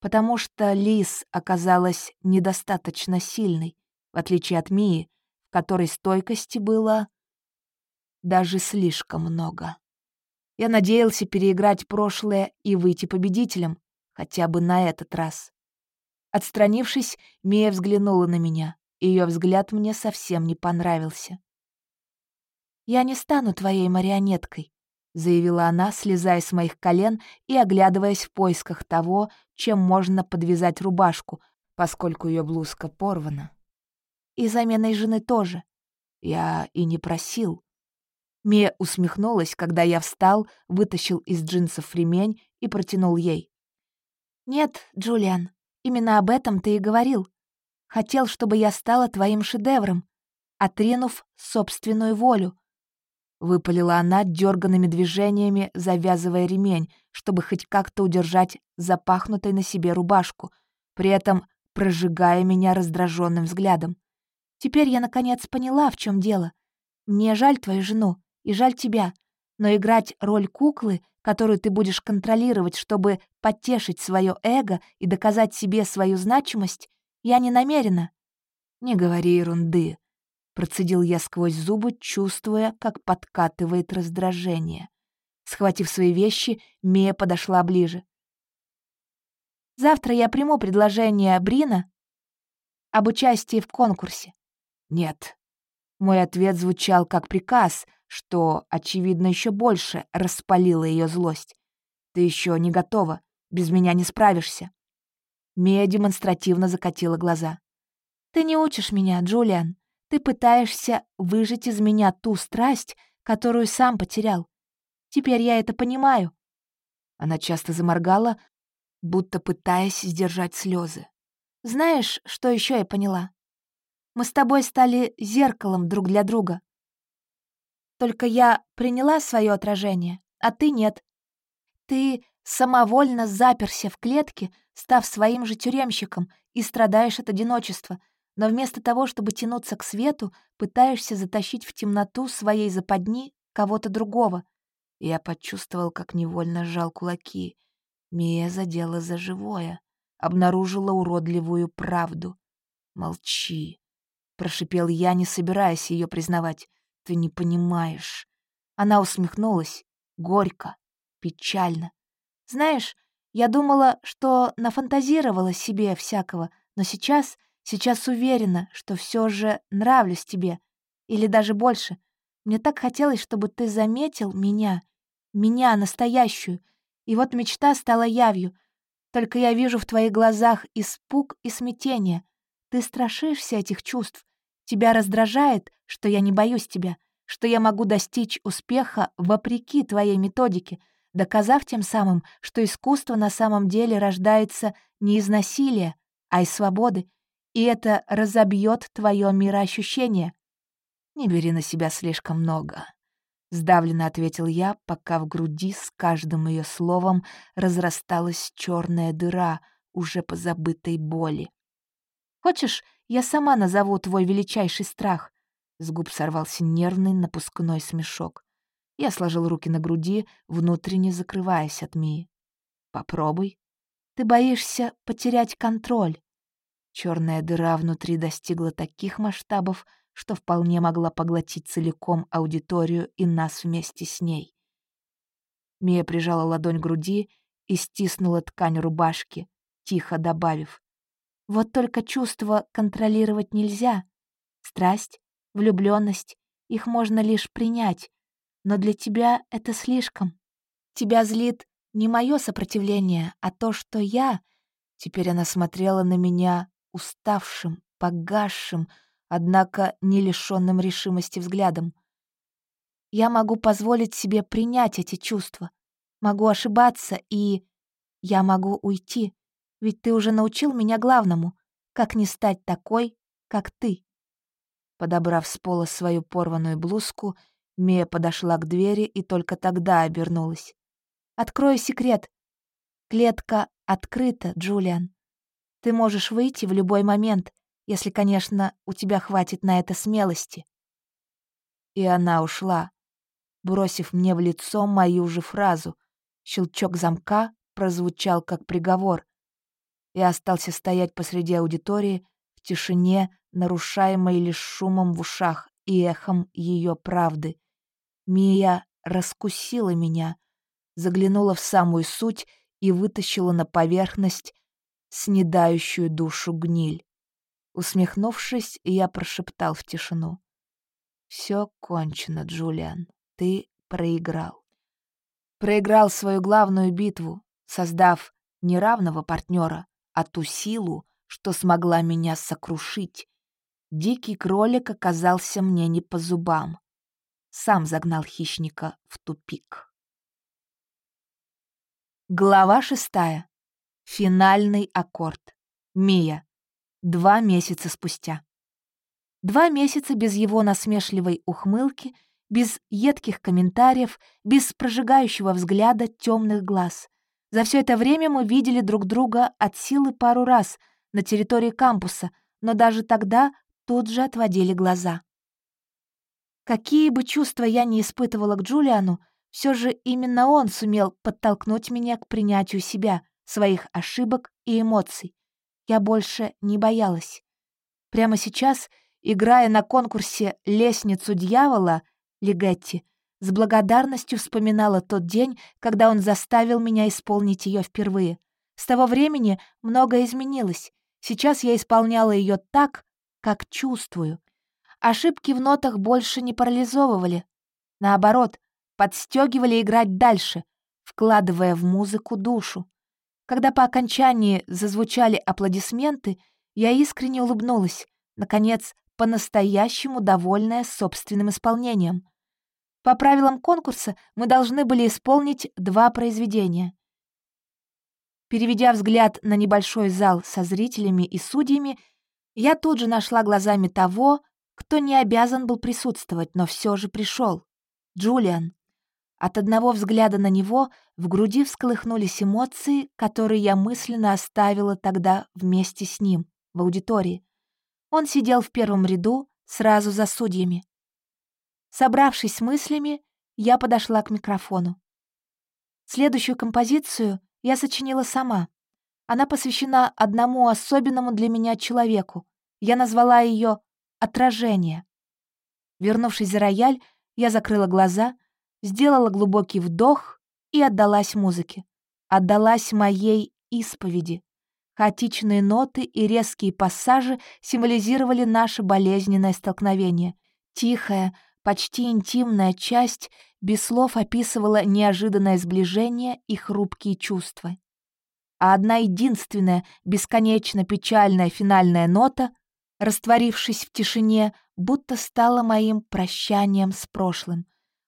Потому что Лис оказалась недостаточно сильной, в отличие от Мии, в которой стойкости было даже слишком много. Я надеялся переиграть прошлое и выйти победителем, хотя бы на этот раз. Отстранившись, Мия взглянула на меня, и ее взгляд мне совсем не понравился. «Я не стану твоей марионеткой», — заявила она, слезая с моих колен и оглядываясь в поисках того, чем можно подвязать рубашку, поскольку ее блузка порвана. И заменой жены тоже. Я и не просил. Мия усмехнулась, когда я встал, вытащил из джинсов ремень и протянул ей. «Нет, Джулиан, именно об этом ты и говорил. Хотел, чтобы я стала твоим шедевром, отринув собственную волю». Выпалила она дерганными движениями, завязывая ремень, чтобы хоть как-то удержать запахнутой на себе рубашку, при этом прожигая меня раздраженным взглядом. Теперь я наконец поняла, в чем дело. Мне жаль твою жену и жаль тебя, но играть роль куклы, которую ты будешь контролировать, чтобы потешить свое эго и доказать себе свою значимость, я не намерена. Не говори ерунды, процедил я сквозь зубы, чувствуя, как подкатывает раздражение. Схватив свои вещи, Мия подошла ближе. «Завтра я приму предложение Брина об участии в конкурсе. «Нет». Мой ответ звучал как приказ, что, очевидно, еще больше распалило ее злость. «Ты еще не готова. Без меня не справишься». Мия демонстративно закатила глаза. «Ты не учишь меня, Джулиан. Ты пытаешься выжать из меня ту страсть, которую сам потерял. Теперь я это понимаю». Она часто заморгала, будто пытаясь сдержать слезы. «Знаешь, что еще я поняла? Мы с тобой стали зеркалом друг для друга. Только я приняла свое отражение, а ты нет. Ты самовольно заперся в клетке, став своим же тюремщиком, и страдаешь от одиночества, но вместо того, чтобы тянуться к свету, пытаешься затащить в темноту своей западни кого-то другого. Я почувствовал, как невольно сжал кулаки. Мия задела за живое, обнаружила уродливую правду. Молчи прошипел я, не собираясь ее признавать. «Ты не понимаешь». Она усмехнулась. Горько, печально. «Знаешь, я думала, что нафантазировала себе всякого, но сейчас, сейчас уверена, что все же нравлюсь тебе. Или даже больше. Мне так хотелось, чтобы ты заметил меня, меня, настоящую. И вот мечта стала явью. Только я вижу в твоих глазах испуг и смятение. Ты страшишься этих чувств, Тебя раздражает, что я не боюсь тебя, что я могу достичь успеха вопреки твоей методике, доказав тем самым, что искусство на самом деле рождается не из насилия, а из свободы, и это разобьет твое мироощущение. Не бери на себя слишком много. Сдавленно ответил я, пока в груди с каждым ее словом разрасталась черная дыра уже позабытой боли. Хочешь, Я сама назову твой величайший страх». С губ сорвался нервный напускной смешок. Я сложил руки на груди, внутренне закрываясь от Мии. «Попробуй. Ты боишься потерять контроль». Черная дыра внутри достигла таких масштабов, что вполне могла поглотить целиком аудиторию и нас вместе с ней. Мия прижала ладонь к груди и стиснула ткань рубашки, тихо добавив. «Вот только чувства контролировать нельзя. Страсть, влюбленность, их можно лишь принять, но для тебя это слишком. Тебя злит не мое сопротивление, а то, что я...» Теперь она смотрела на меня уставшим, погасшим, однако не лишенным решимости взглядом. Я могу позволить себе принять эти чувства. Могу ошибаться, и я могу уйти, ведь ты уже научил меня главному, как не стать такой, как ты. Подобрав с пола свою порванную блузку, Мия подошла к двери и только тогда обернулась. «Открою секрет. Клетка открыта, Джулиан. Ты можешь выйти в любой момент, если, конечно, у тебя хватит на это смелости». И она ушла, бросив мне в лицо мою же фразу. Щелчок замка прозвучал как приговор. Я остался стоять посреди аудитории в тишине, нарушаемой лишь шумом в ушах и эхом ее правды. Мия раскусила меня, заглянула в самую суть и вытащила на поверхность снедающую душу гниль. Усмехнувшись, я прошептал в тишину. «Все кончено, Джулиан ты проиграл. Проиграл свою главную битву, создав не равного партнера, а ту силу, что смогла меня сокрушить. Дикий кролик оказался мне не по зубам. Сам загнал хищника в тупик. Глава шестая. Финальный аккорд. Мия. Два месяца спустя. Два месяца без его насмешливой ухмылки — без едких комментариев, без прожигающего взгляда темных глаз. За все это время мы видели друг друга от силы пару раз на территории кампуса, но даже тогда тут же отводили глаза. Какие бы чувства я ни испытывала к Джулиану, все же именно он сумел подтолкнуть меня к принятию себя, своих ошибок и эмоций. Я больше не боялась. Прямо сейчас, играя на конкурсе «Лестницу дьявола», Легетти, с благодарностью вспоминала тот день, когда он заставил меня исполнить ее впервые. С того времени многое изменилось. Сейчас я исполняла ее так, как чувствую. Ошибки в нотах больше не парализовывали. Наоборот, подстегивали играть дальше, вкладывая в музыку душу. Когда по окончании зазвучали аплодисменты, я искренне улыбнулась, наконец, по-настоящему довольная собственным исполнением. По правилам конкурса мы должны были исполнить два произведения. Переведя взгляд на небольшой зал со зрителями и судьями, я тут же нашла глазами того, кто не обязан был присутствовать, но все же пришел. Джулиан. От одного взгляда на него в груди всколыхнулись эмоции, которые я мысленно оставила тогда вместе с ним, в аудитории. Он сидел в первом ряду, сразу за судьями. Собравшись мыслями, я подошла к микрофону. Следующую композицию я сочинила сама. Она посвящена одному особенному для меня человеку. Я назвала ее «Отражение». Вернувшись за рояль, я закрыла глаза, сделала глубокий вдох и отдалась музыке. Отдалась моей исповеди. Хаотичные ноты и резкие пассажи символизировали наше болезненное столкновение. Тихое, Почти интимная часть без слов описывала неожиданное сближение и хрупкие чувства. А одна единственная, бесконечно печальная финальная нота, растворившись в тишине, будто стала моим прощанием с прошлым.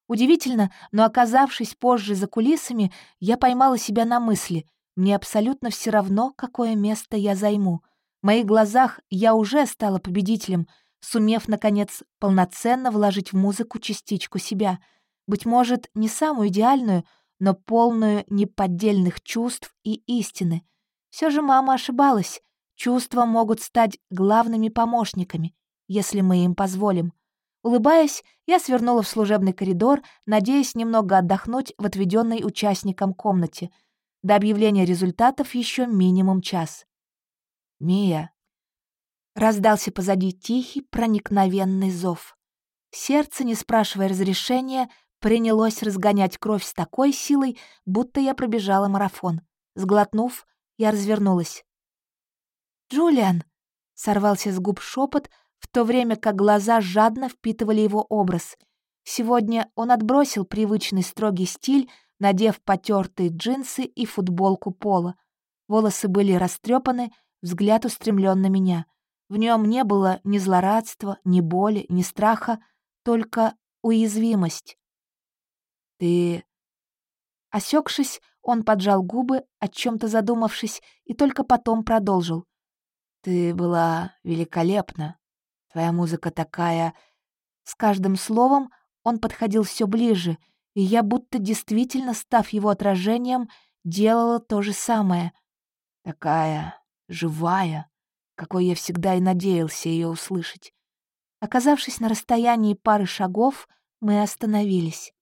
Удивительно, но оказавшись позже за кулисами, я поймала себя на мысли. Мне абсолютно все равно, какое место я займу. В моих глазах я уже стала победителем — сумев, наконец, полноценно вложить в музыку частичку себя, быть может, не самую идеальную, но полную неподдельных чувств и истины. Все же мама ошибалась. Чувства могут стать главными помощниками, если мы им позволим. Улыбаясь, я свернула в служебный коридор, надеясь немного отдохнуть в отведенной участникам комнате. До объявления результатов еще минимум час. «Мия!» Раздался позади тихий, проникновенный зов. Сердце, не спрашивая разрешения, принялось разгонять кровь с такой силой, будто я пробежала марафон. Сглотнув, я развернулась. «Джулиан!» — сорвался с губ шепот, в то время как глаза жадно впитывали его образ. Сегодня он отбросил привычный строгий стиль, надев потертые джинсы и футболку пола. Волосы были растрепаны, взгляд устремлен на меня. В нем не было ни злорадства, ни боли, ни страха, только уязвимость. «Ты...» Осекшись, он поджал губы, о чем то задумавшись, и только потом продолжил. «Ты была великолепна. Твоя музыка такая...» С каждым словом он подходил все ближе, и я, будто действительно став его отражением, делала то же самое. Такая живая, какой я всегда и надеялся ее услышать. Оказавшись на расстоянии пары шагов, мы остановились.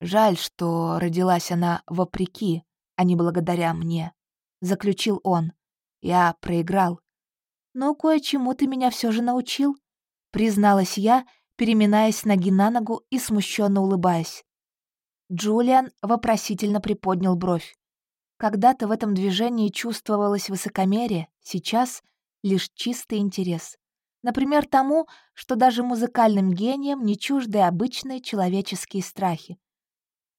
Жаль, что родилась она вопреки, а не благодаря мне, — заключил он. Я проиграл. Но кое-чему ты меня все же научил, — призналась я, переминаясь ноги на ногу и смущенно улыбаясь. Джулиан вопросительно приподнял бровь. Когда-то в этом движении чувствовалось высокомерие, сейчас — лишь чистый интерес. Например, тому, что даже музыкальным гением не чужды обычные человеческие страхи.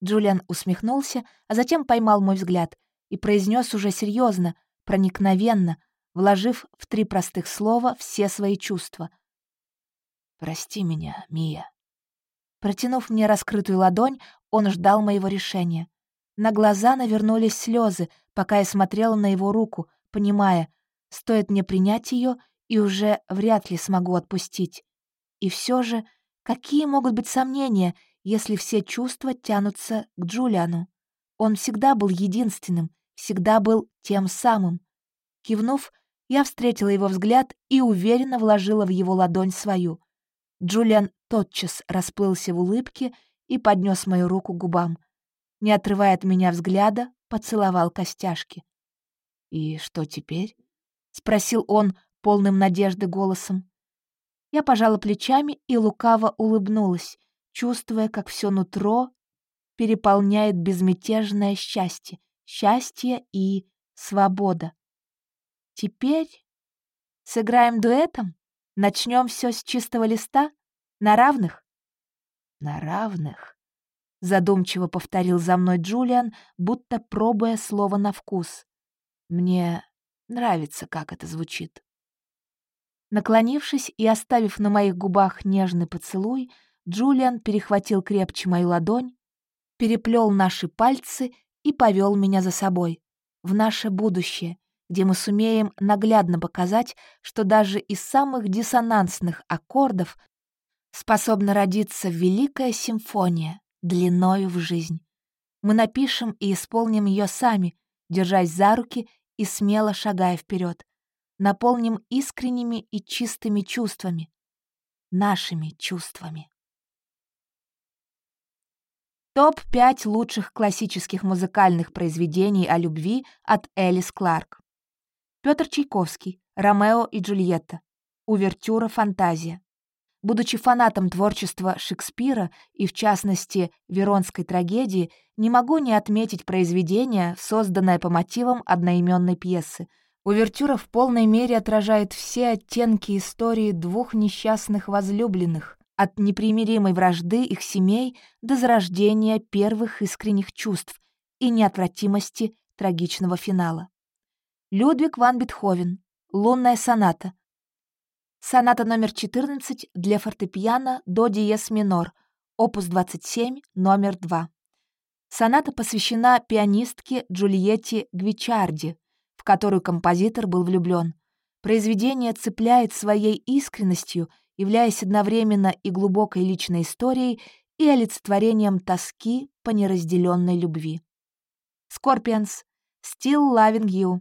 Джулиан усмехнулся, а затем поймал мой взгляд и произнес уже серьезно, проникновенно, вложив в три простых слова все свои чувства. «Прости меня, Мия». Протянув мне раскрытую ладонь, он ждал моего решения. На глаза навернулись слезы, пока я смотрела на его руку, понимая, стоит мне принять ее, и уже вряд ли смогу отпустить. И все же, какие могут быть сомнения, если все чувства тянутся к Джулиану. Он всегда был единственным, всегда был тем самым. Кивнув, я встретила его взгляд и уверенно вложила в его ладонь свою. Джулиан тотчас расплылся в улыбке и поднес мою руку к губам. Не отрывая от меня взгляда, поцеловал костяшки. «И что теперь?» — спросил он полным надежды голосом. Я пожала плечами и лукаво улыбнулась, чувствуя, как все нутро переполняет безмятежное счастье, счастье и свобода. Теперь сыграем дуэтом? Начнем все с чистого листа? На равных? На равных, задумчиво повторил за мной Джулиан, будто пробуя слово на вкус. Мне нравится, как это звучит. Наклонившись и оставив на моих губах нежный поцелуй, Джулиан перехватил крепче мою ладонь, переплел наши пальцы и повел меня за собой, в наше будущее, где мы сумеем наглядно показать, что даже из самых диссонансных аккордов способна родиться великая симфония длиною в жизнь. Мы напишем и исполним ее сами, держась за руки и смело шагая вперед. Наполним искренними и чистыми чувствами, нашими чувствами. Топ-5 лучших классических музыкальных произведений о любви от Элис Кларк. Петр Чайковский, Ромео и Джульетта. Увертюра «Фантазия». Будучи фанатом творчества Шекспира и, в частности, Веронской трагедии, не могу не отметить произведение, созданное по мотивам одноименной пьесы. Увертюра в полной мере отражает все оттенки истории двух несчастных возлюбленных, от непримиримой вражды их семей до зарождения первых искренних чувств и неотвратимости трагичного финала. Людвиг ван Бетховен. Лунная соната. Соната номер 14 для фортепиано до диез минор. Опус 27, номер 2. Соната посвящена пианистке Джульетте Гвичарди, в которую композитор был влюблен. Произведение цепляет своей искренностью являясь одновременно и глубокой личной историей, и олицетворением тоски по неразделенной любви. Scorpions. Still Loving You.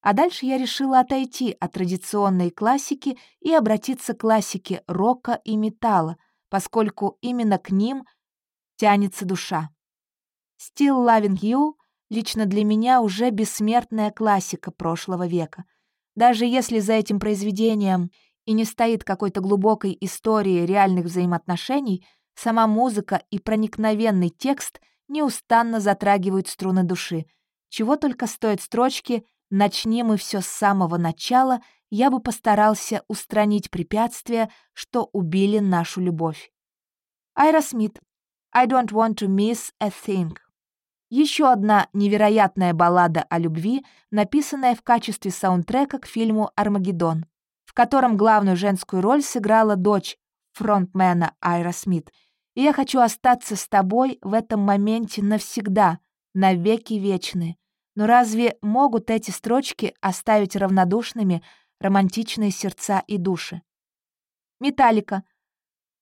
А дальше я решила отойти от традиционной классики и обратиться к классике рока и металла, поскольку именно к ним тянется душа. Still Loving You лично для меня уже бессмертная классика прошлого века. Даже если за этим произведением и не стоит какой-то глубокой истории реальных взаимоотношений, сама музыка и проникновенный текст неустанно затрагивают струны души. Чего только стоят строчки «Начни мы все с самого начала», я бы постарался устранить препятствия, что убили нашу любовь. Айра Смит. I don't want to miss a thing. Еще одна невероятная баллада о любви, написанная в качестве саундтрека к фильму «Армагеддон», в котором главную женскую роль сыграла дочь фронтмена Айра Смит. И я хочу остаться с тобой в этом моменте навсегда, навеки вечные. Но разве могут эти строчки оставить равнодушными романтичные сердца и души? Металлика.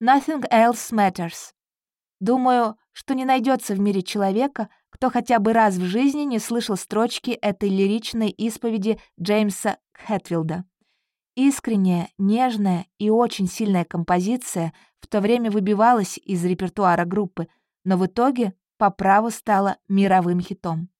Nothing else matters. Думаю, что не найдется в мире человека, кто хотя бы раз в жизни не слышал строчки этой лиричной исповеди Джеймса Хэтфилда. Искренняя, нежная и очень сильная композиция в то время выбивалась из репертуара группы, но в итоге по праву стала мировым хитом.